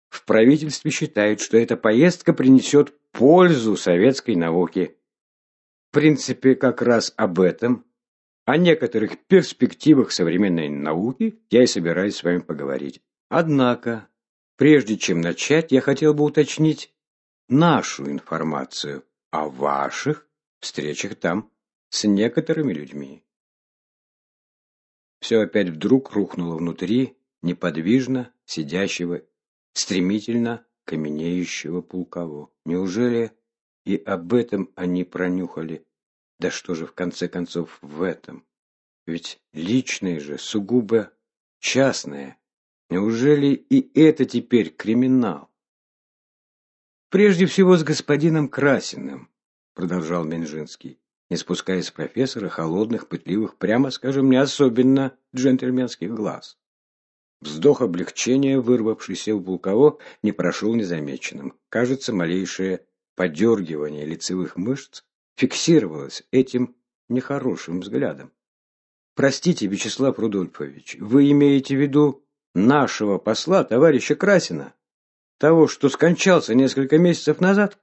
Speaker 1: В правительстве считают, что эта поездка принесет пользу советской науке. В принципе, как раз об этом, о некоторых перспективах современной науки я и собираюсь с вами поговорить. Однако, Прежде чем начать, я хотел бы уточнить нашу информацию о ваших встречах там с некоторыми людьми. Все опять вдруг рухнуло внутри неподвижно сидящего, стремительно каменеющего Пулково. Неужели и об этом они пронюхали? Да что же в конце концов в этом? Ведь личное же, сугубо частное, Неужели и это теперь криминал? Прежде всего с господином Красиным, продолжал Минжинский, не спуская с профессора холодных, пытливых, прямо скажем, не особенно джентльменских глаз. Вздох облегчения, вырвавшийся у Булково, не прошел незамеченным. Кажется, малейшее подергивание лицевых мышц фиксировалось этим нехорошим взглядом. Простите, Вячеслав Рудольфович, вы имеете в виду нашего посла, товарища Красина, того, что скончался несколько месяцев назад?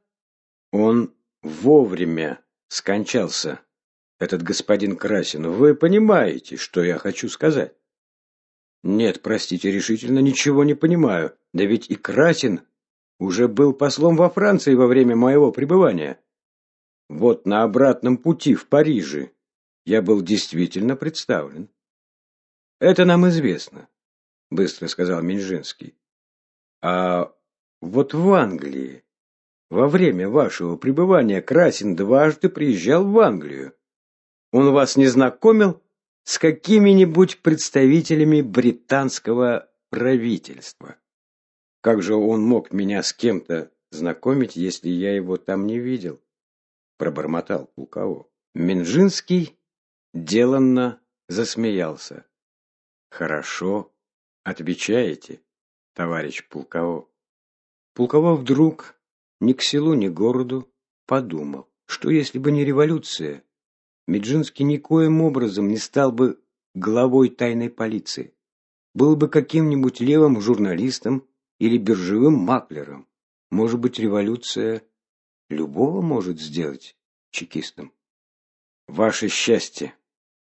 Speaker 1: Он вовремя скончался, этот господин Красин. Вы понимаете, что я хочу сказать? Нет, простите, решительно ничего не понимаю. Да ведь и Красин уже был послом во Франции во время моего пребывания. Вот на обратном пути в Париже я был действительно представлен. Это нам известно быстро сказал Минжинский. А вот в Англии во время вашего пребывания Красин дважды приезжал в Англию. Он вас не знакомил с какими-нибудь представителями британского правительства? Как же он мог меня с кем-то знакомить, если я его там не видел? пробормотал Пулково. Минжинский деланно засмеялся. Хорошо, Отвечаете, товарищ Пулково? Пулково вдруг ни к селу, ни к городу подумал, что если бы не революция, Меджинский никоим образом не стал бы главой тайной полиции. Был бы каким-нибудь левым журналистом или биржевым маклером. Может быть, революция любого может сделать чекистом. Ваше счастье,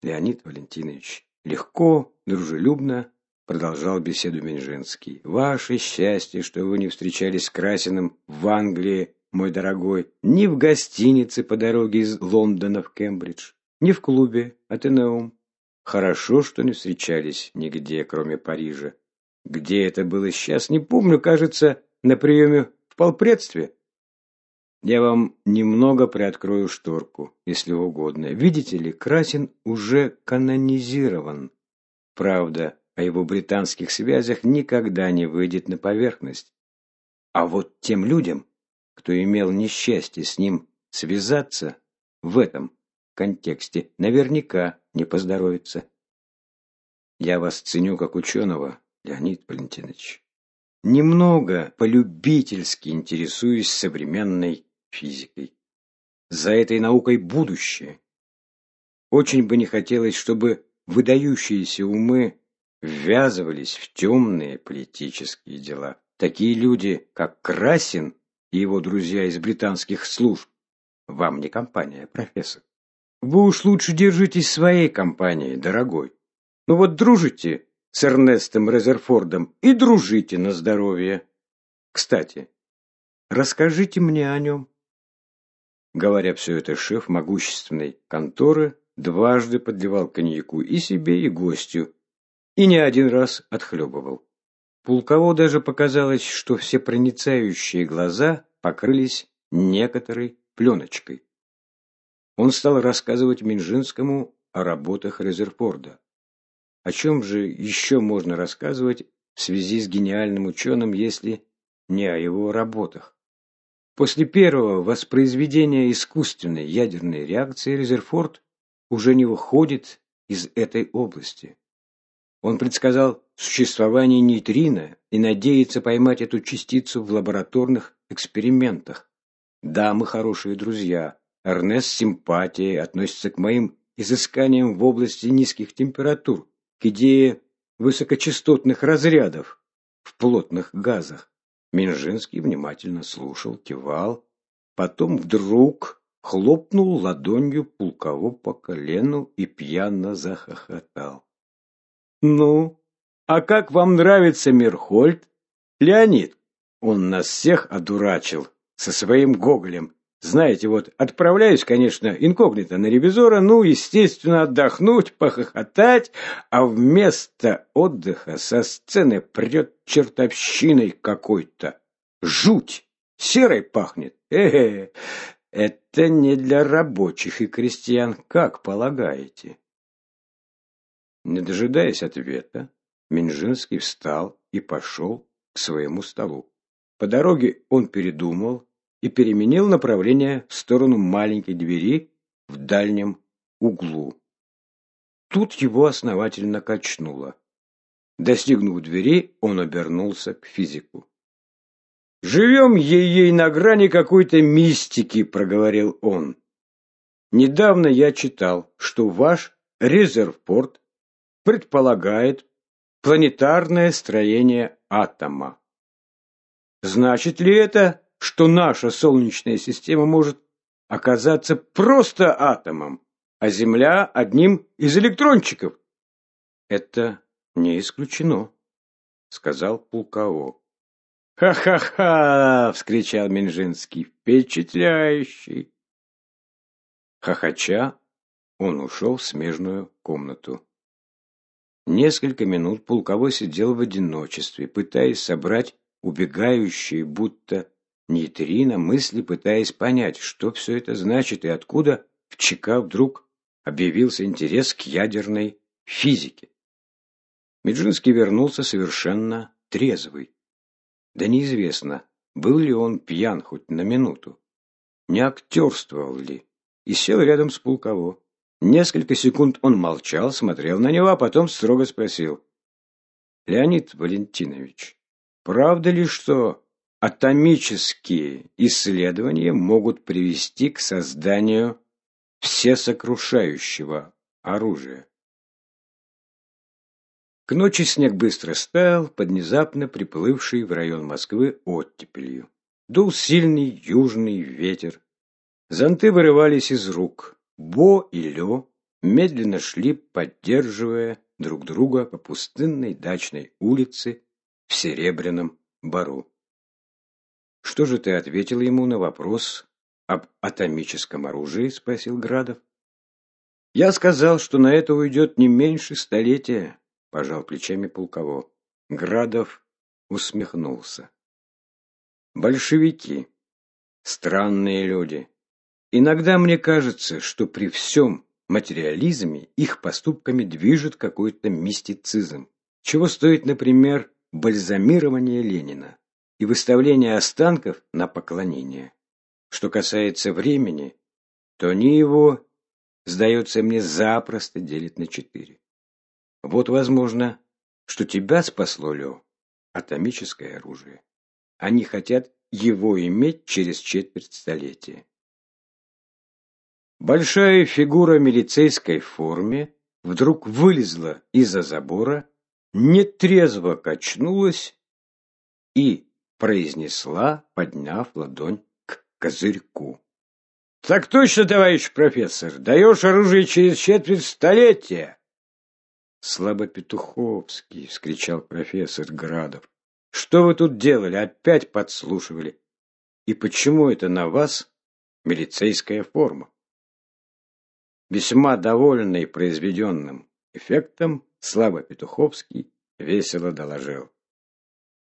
Speaker 1: Леонид Валентинович. Легко, дружелюбно продолжал беседу Минжинский. Ваше счастье, что вы не встречались с Красиным в Англии, мой дорогой, ни в гостинице по дороге из Лондона в Кембридж, ни в клубе Атенеум. Хорошо, что не встречались нигде, кроме Парижа. Где это было сейчас, не помню, кажется, на приеме в полпредстве. Я вам немного приоткрою шторку, если угодно. Видите ли, Красин уже канонизирован. Правда, о его британских связях никогда не выйдет на поверхность. А вот тем людям, кто имел несчастье с ним связаться в этом контексте, наверняка не поздоровится. Я вас ценю как ученого, Леонид Валентинович. Немного полюбительски интересуюсь современной физикой. За этой наукой будущее. Очень бы не хотелось, чтобы выдающиеся умы ввязывались в темные политические дела. Такие люди, как Красин и его друзья из британских служб, вам не компания, профессор. Вы уж лучше держитесь своей компании, дорогой. Ну вот дружите с Эрнестом Резерфордом и дружите на здоровье. Кстати, расскажите мне о нем. Говоря все это, шеф могущественной конторы дважды подливал коньяку и себе, и гостю, и не один раз отхлебывал. Пулково даже показалось, что все проницающие глаза покрылись некоторой пленочкой. Он стал рассказывать Минжинскому о работах Резерфорда. О чем же еще можно рассказывать в связи с гениальным ученым, если не о его работах? После первого воспроизведения искусственной ядерной реакции Резерфорд уже не выходит из этой области. Он предсказал существование нейтрино и надеется поймать эту частицу в лабораторных экспериментах. Да, мы хорошие друзья. Эрнест с симпатией относится к моим изысканиям в области низких температур, к идее высокочастотных разрядов в плотных газах. Минжинский внимательно слушал, кивал, потом вдруг хлопнул ладонью Пулково по колену и пьяно захохотал. «Ну, а как вам нравится Мерхольд? Леонид, он нас всех одурачил со своим Гоголем. Знаете, вот отправляюсь, конечно, инкогнито на ревизора, ну, естественно, отдохнуть, похохотать, а вместо отдыха со сцены прет чертовщиной какой-то. Жуть! Серой пахнет. Э-э, это не для рабочих и крестьян, как полагаете? Не дожидаясь ответа, Минжинский встал и пошел к своему столу. По дороге он передумал и переменил направление в сторону маленькой двери в дальнем углу. Тут его основательно качнуло. Достигнув двери, он обернулся к физику. «Живем ей-ей на грани какой-то мистики», — проговорил он. «Недавно я читал, что ваш резервпорт предполагает планетарное строение атома. Значит ли это, что наша Солнечная система может оказаться просто атомом, а Земля одним из электрончиков? Это не исключено, сказал Пулково. «Ха-ха-ха!» — вскричал Минжинский. «Впечатляющий!» Хохоча, он ушел в смежную комнату. Несколько минут Пулковой сидел в одиночестве, пытаясь собрать убегающие, будто нейтрино, мысли, пытаясь понять, что все это значит и откуда в ЧК вдруг объявился интерес к ядерной физике. Меджинский вернулся совершенно трезвый. Да неизвестно, был ли он пьян хоть на минуту, не актерствовал ли, и сел рядом с Пулково. Несколько секунд он молчал, смотрел на него, а потом строго спросил. «Леонид Валентинович, правда ли, что атомические исследования могут привести к созданию всесокрушающего оружия?» К ночи снег быстро стаял под внезапно приплывший в район Москвы оттепелью. Дул сильный южный ветер. Зонты вырывались из рук. Бо и Лё медленно шли, поддерживая друг друга по пустынной дачной улице в Серебряном Бару. «Что же ты ответил ему на вопрос об атомическом оружии?» – спросил Градов. «Я сказал, что на это уйдет не меньше столетия», пожал плечами Пулково. Градов усмехнулся. Большевики. Странные люди. Иногда мне кажется, что при всем материализме их поступками движет какой-то мистицизм. Чего стоит, например, бальзамирование Ленина и выставление останков на поклонение. Что касается времени, то они его, сдается мне, запросто делят на четыре. Вот, возможно, что тебя спасло, Лё, атомическое оружие. Они хотят его иметь через четверть столетия. Большая фигура милицейской форме вдруг вылезла из-за забора, нетрезво качнулась и произнесла, подняв ладонь к козырьку. Так точно, товарищ профессор, даешь оружие через четверть столетия. Слабо Петуховский, вскричал профессор Градов. Что вы тут делали? Опять подслушивали. И почему это на вас милицейская форма? Весьма довольный произведенным эффектом, Слава Петуховский весело доложил.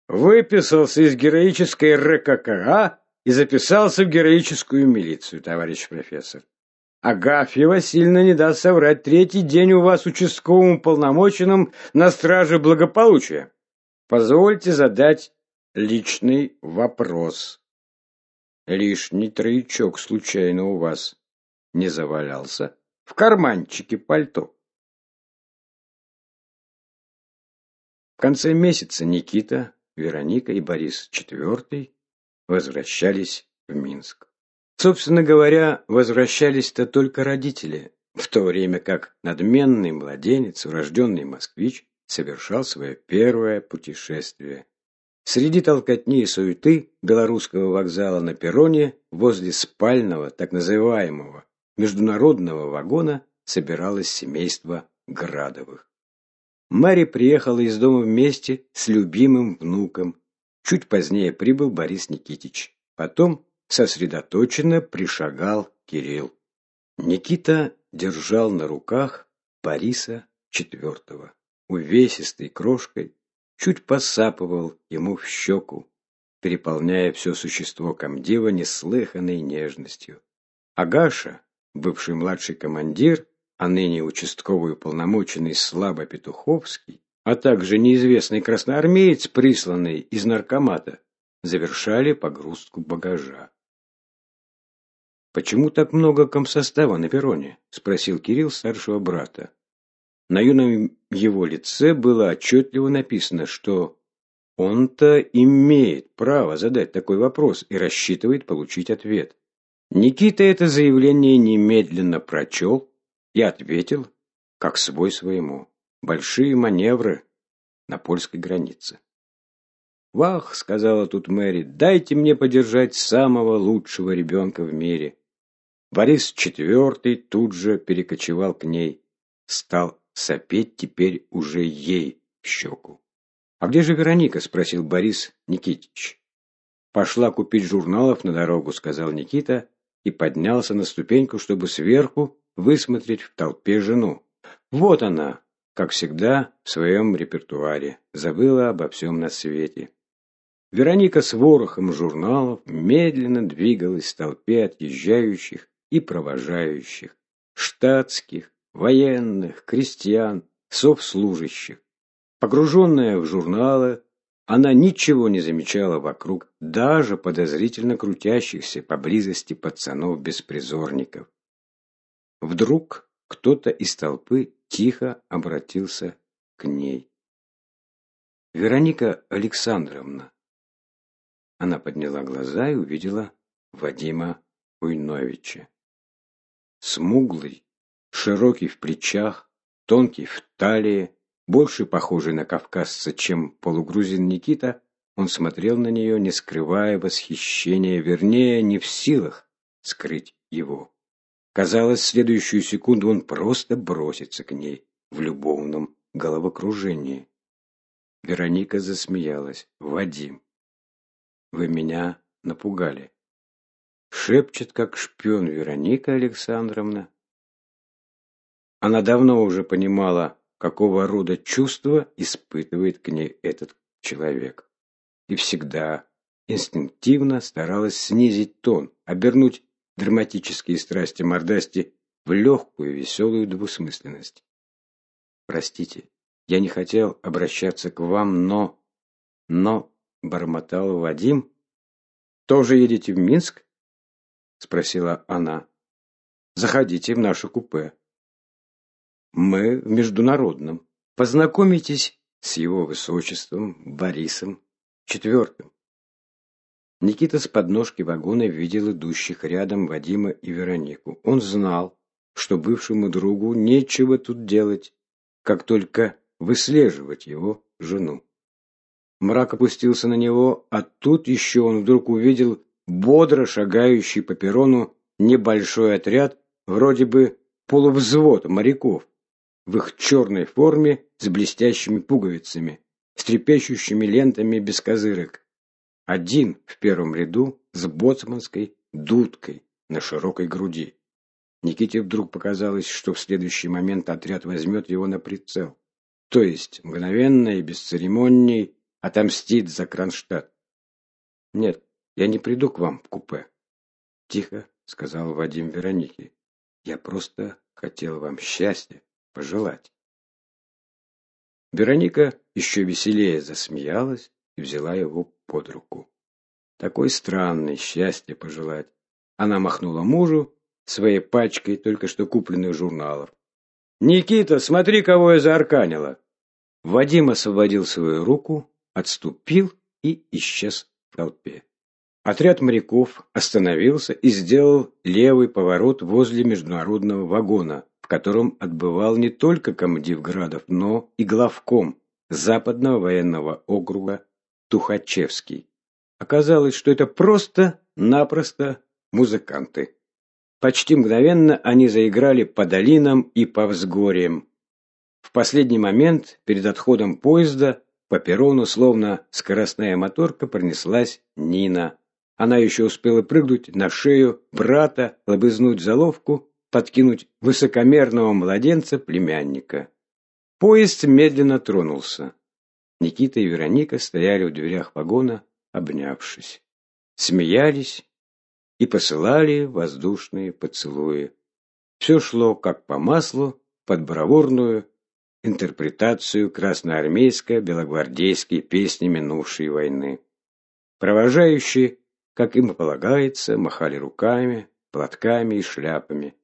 Speaker 1: Выписался из героической РККА и записался в героическую милицию, товарищ профессор. Агафьева сильно не даст соврать. Третий день у вас участковым полномоченным на страже благополучия. Позвольте задать личный вопрос. Лишний троечок случайно у вас не завалялся? В карманчике пальто. В конце месяца Никита, Вероника и Борис IV возвращались в Минск. Собственно говоря, возвращались-то только родители, в то время как надменный младенец, урожденный москвич, совершал свое первое путешествие. Среди толкотни и суеты белорусского вокзала на перроне возле спального, так называемого, международного вагона собиралось семейство Градовых. Мари приехала из дома вместе с любимым внуком. Чуть позднее прибыл Борис Никитич. Потом сосредоточенно пришагал Кирилл. Никита держал на руках Бориса четвертого. Увесистой крошкой чуть посапывал ему в щеку, переполняя все существо комдива неслыханной нежностью. Агаша, бывший младший командир, а ныне участковый уполномоченный Слава Петуховский, а также неизвестный красноармеец, присланный из наркомата, завершали погрузку багажа. Почему так много комсостава на перроне? спросил Кирилл старшего брата. На юном его лице было отчетливо написано, что он-то имеет право задать такой вопрос и рассчитывает получить ответ. Никита это заявление немедленно прочел и ответил, как свой своему. Большие маневры на польской границе. «Вах!» — сказала тут Мэри, — «дайте мне подержать самого лучшего ребенка в мире». Борис IV тут же перекочевал к ней, стал сопеть теперь уже ей в щеку. «А где же Вероника?» — спросил Борис Никитич. «Пошла купить журналов на дорогу», — сказал Никита и поднялся на ступеньку, чтобы сверху высмотреть в толпе жену. Вот она, как всегда, в своем репертуаре, забыла обо всем на свете. Вероника с ворохом журналов медленно двигалась в толпе отъезжающих и провожающих, штатских, военных, крестьян, совслужащих. Погруженная в журналы, она ничего не замечала вокруг, даже подозрительно крутящихся поблизости пацанов-беспризорников. Вдруг кто-то из толпы тихо обратился к ней. Вероника Александровна. Она подняла глаза и увидела Вадима Уйновича. Смуглый, широкий в плечах, тонкий в талии, больше похожий на кавказца, чем полугрузин Никита, он смотрел на нее, не скрывая восхищения, вернее, не в силах скрыть его. Казалось, в следующую секунду он просто бросится к ней в любовном головокружении. Вероника засмеялась. «Вадим, вы меня напугали». Шепчет, как шпион Вероника Александровна. Она давно уже понимала, какого рода чувства испытывает к ней этот человек. И всегда инстинктивно старалась снизить тон, обернуть драматические страсти мордасти в легкую веселую двусмысленность. Простите, Я не хотел обращаться к вам, но... Но, бормотал Вадим. Тоже едете в Минск? Спросила она. Заходите в наше купе. Мы в международном. Познакомитесь с его высочеством Борисом IV. Никита с подножки вагона видел идущих рядом Вадима и Веронику. Он знал, что бывшему другу нечего тут делать, как только выслеживать его жену. Мрак опустился на него, а тут еще он вдруг увидел бодро шагающий по перрону небольшой отряд, вроде бы полувзвод моряков, в их черной форме с блестящими пуговицами, с трепещущими лентами без козырок. Один в первом ряду с боцманской дудкой на широкой груди. Никите вдруг показалось, что в следующий момент отряд возьмет его на прицел то есть мгновенно и без церемоний отомстит за Кронштадт. Нет, я не приду к вам в купе. Тихо сказал Вадим Веронике. Я просто хотел вам счастья пожелать. Вероника еще веселее засмеялась и взяла его под руку. Такой странный счастье пожелать. Она махнула мужу своей пачкой только что купленных журналов. «Никита, смотри, кого я заарканила!» Вадим освободил свою руку, отступил и исчез в толпе. Отряд моряков остановился и сделал левый поворот возле международного вагона, в котором отбывал не только комдив Градов, но и главком Западного военного округа Тухачевский. Оказалось, что это просто-напросто музыканты. Почти мгновенно они заиграли по долинам и по взгорьям. В последний момент, перед отходом поезда, по перрону, словно скоростная моторка, пронеслась Нина. Она еще успела прыгнуть на шею брата, лобызнуть заловку, подкинуть высокомерного младенца племянника. Поезд медленно тронулся. Никита и Вероника стояли в дверях вагона, обнявшись. Смеялись, и посылали воздушные поцелуи. Все шло как по маслу под бравурную интерпретацию красноармейско-белогвардейской песни минувшей войны. Провожающие, как им полагается, махали руками, платками и шляпами.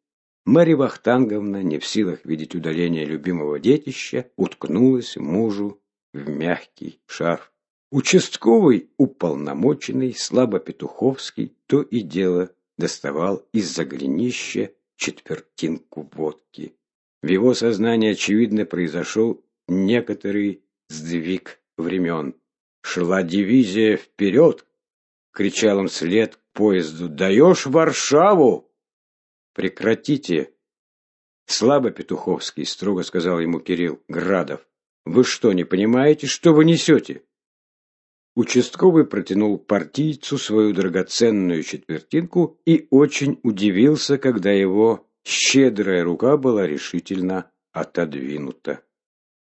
Speaker 1: Марья Вахтанговна, не в силах видеть удаление любимого детища, уткнулась мужу в мягкий шарф. Участковый, уполномоченный, слабо-петуховский, то и дело доставал из-за голенища четвертинку водки. В его сознании, очевидно, произошел некоторый сдвиг времен. «Шла дивизия вперед!» — кричал он вслед к поезду. «Даешь Варшаву!» «Прекратите!» «Слабо, Петуховский!» — строго сказал ему Кирилл Градов. «Вы что, не понимаете, что вы несете?» Участковый протянул партийцу свою драгоценную четвертинку и очень удивился, когда его щедрая рука была решительно отодвинута.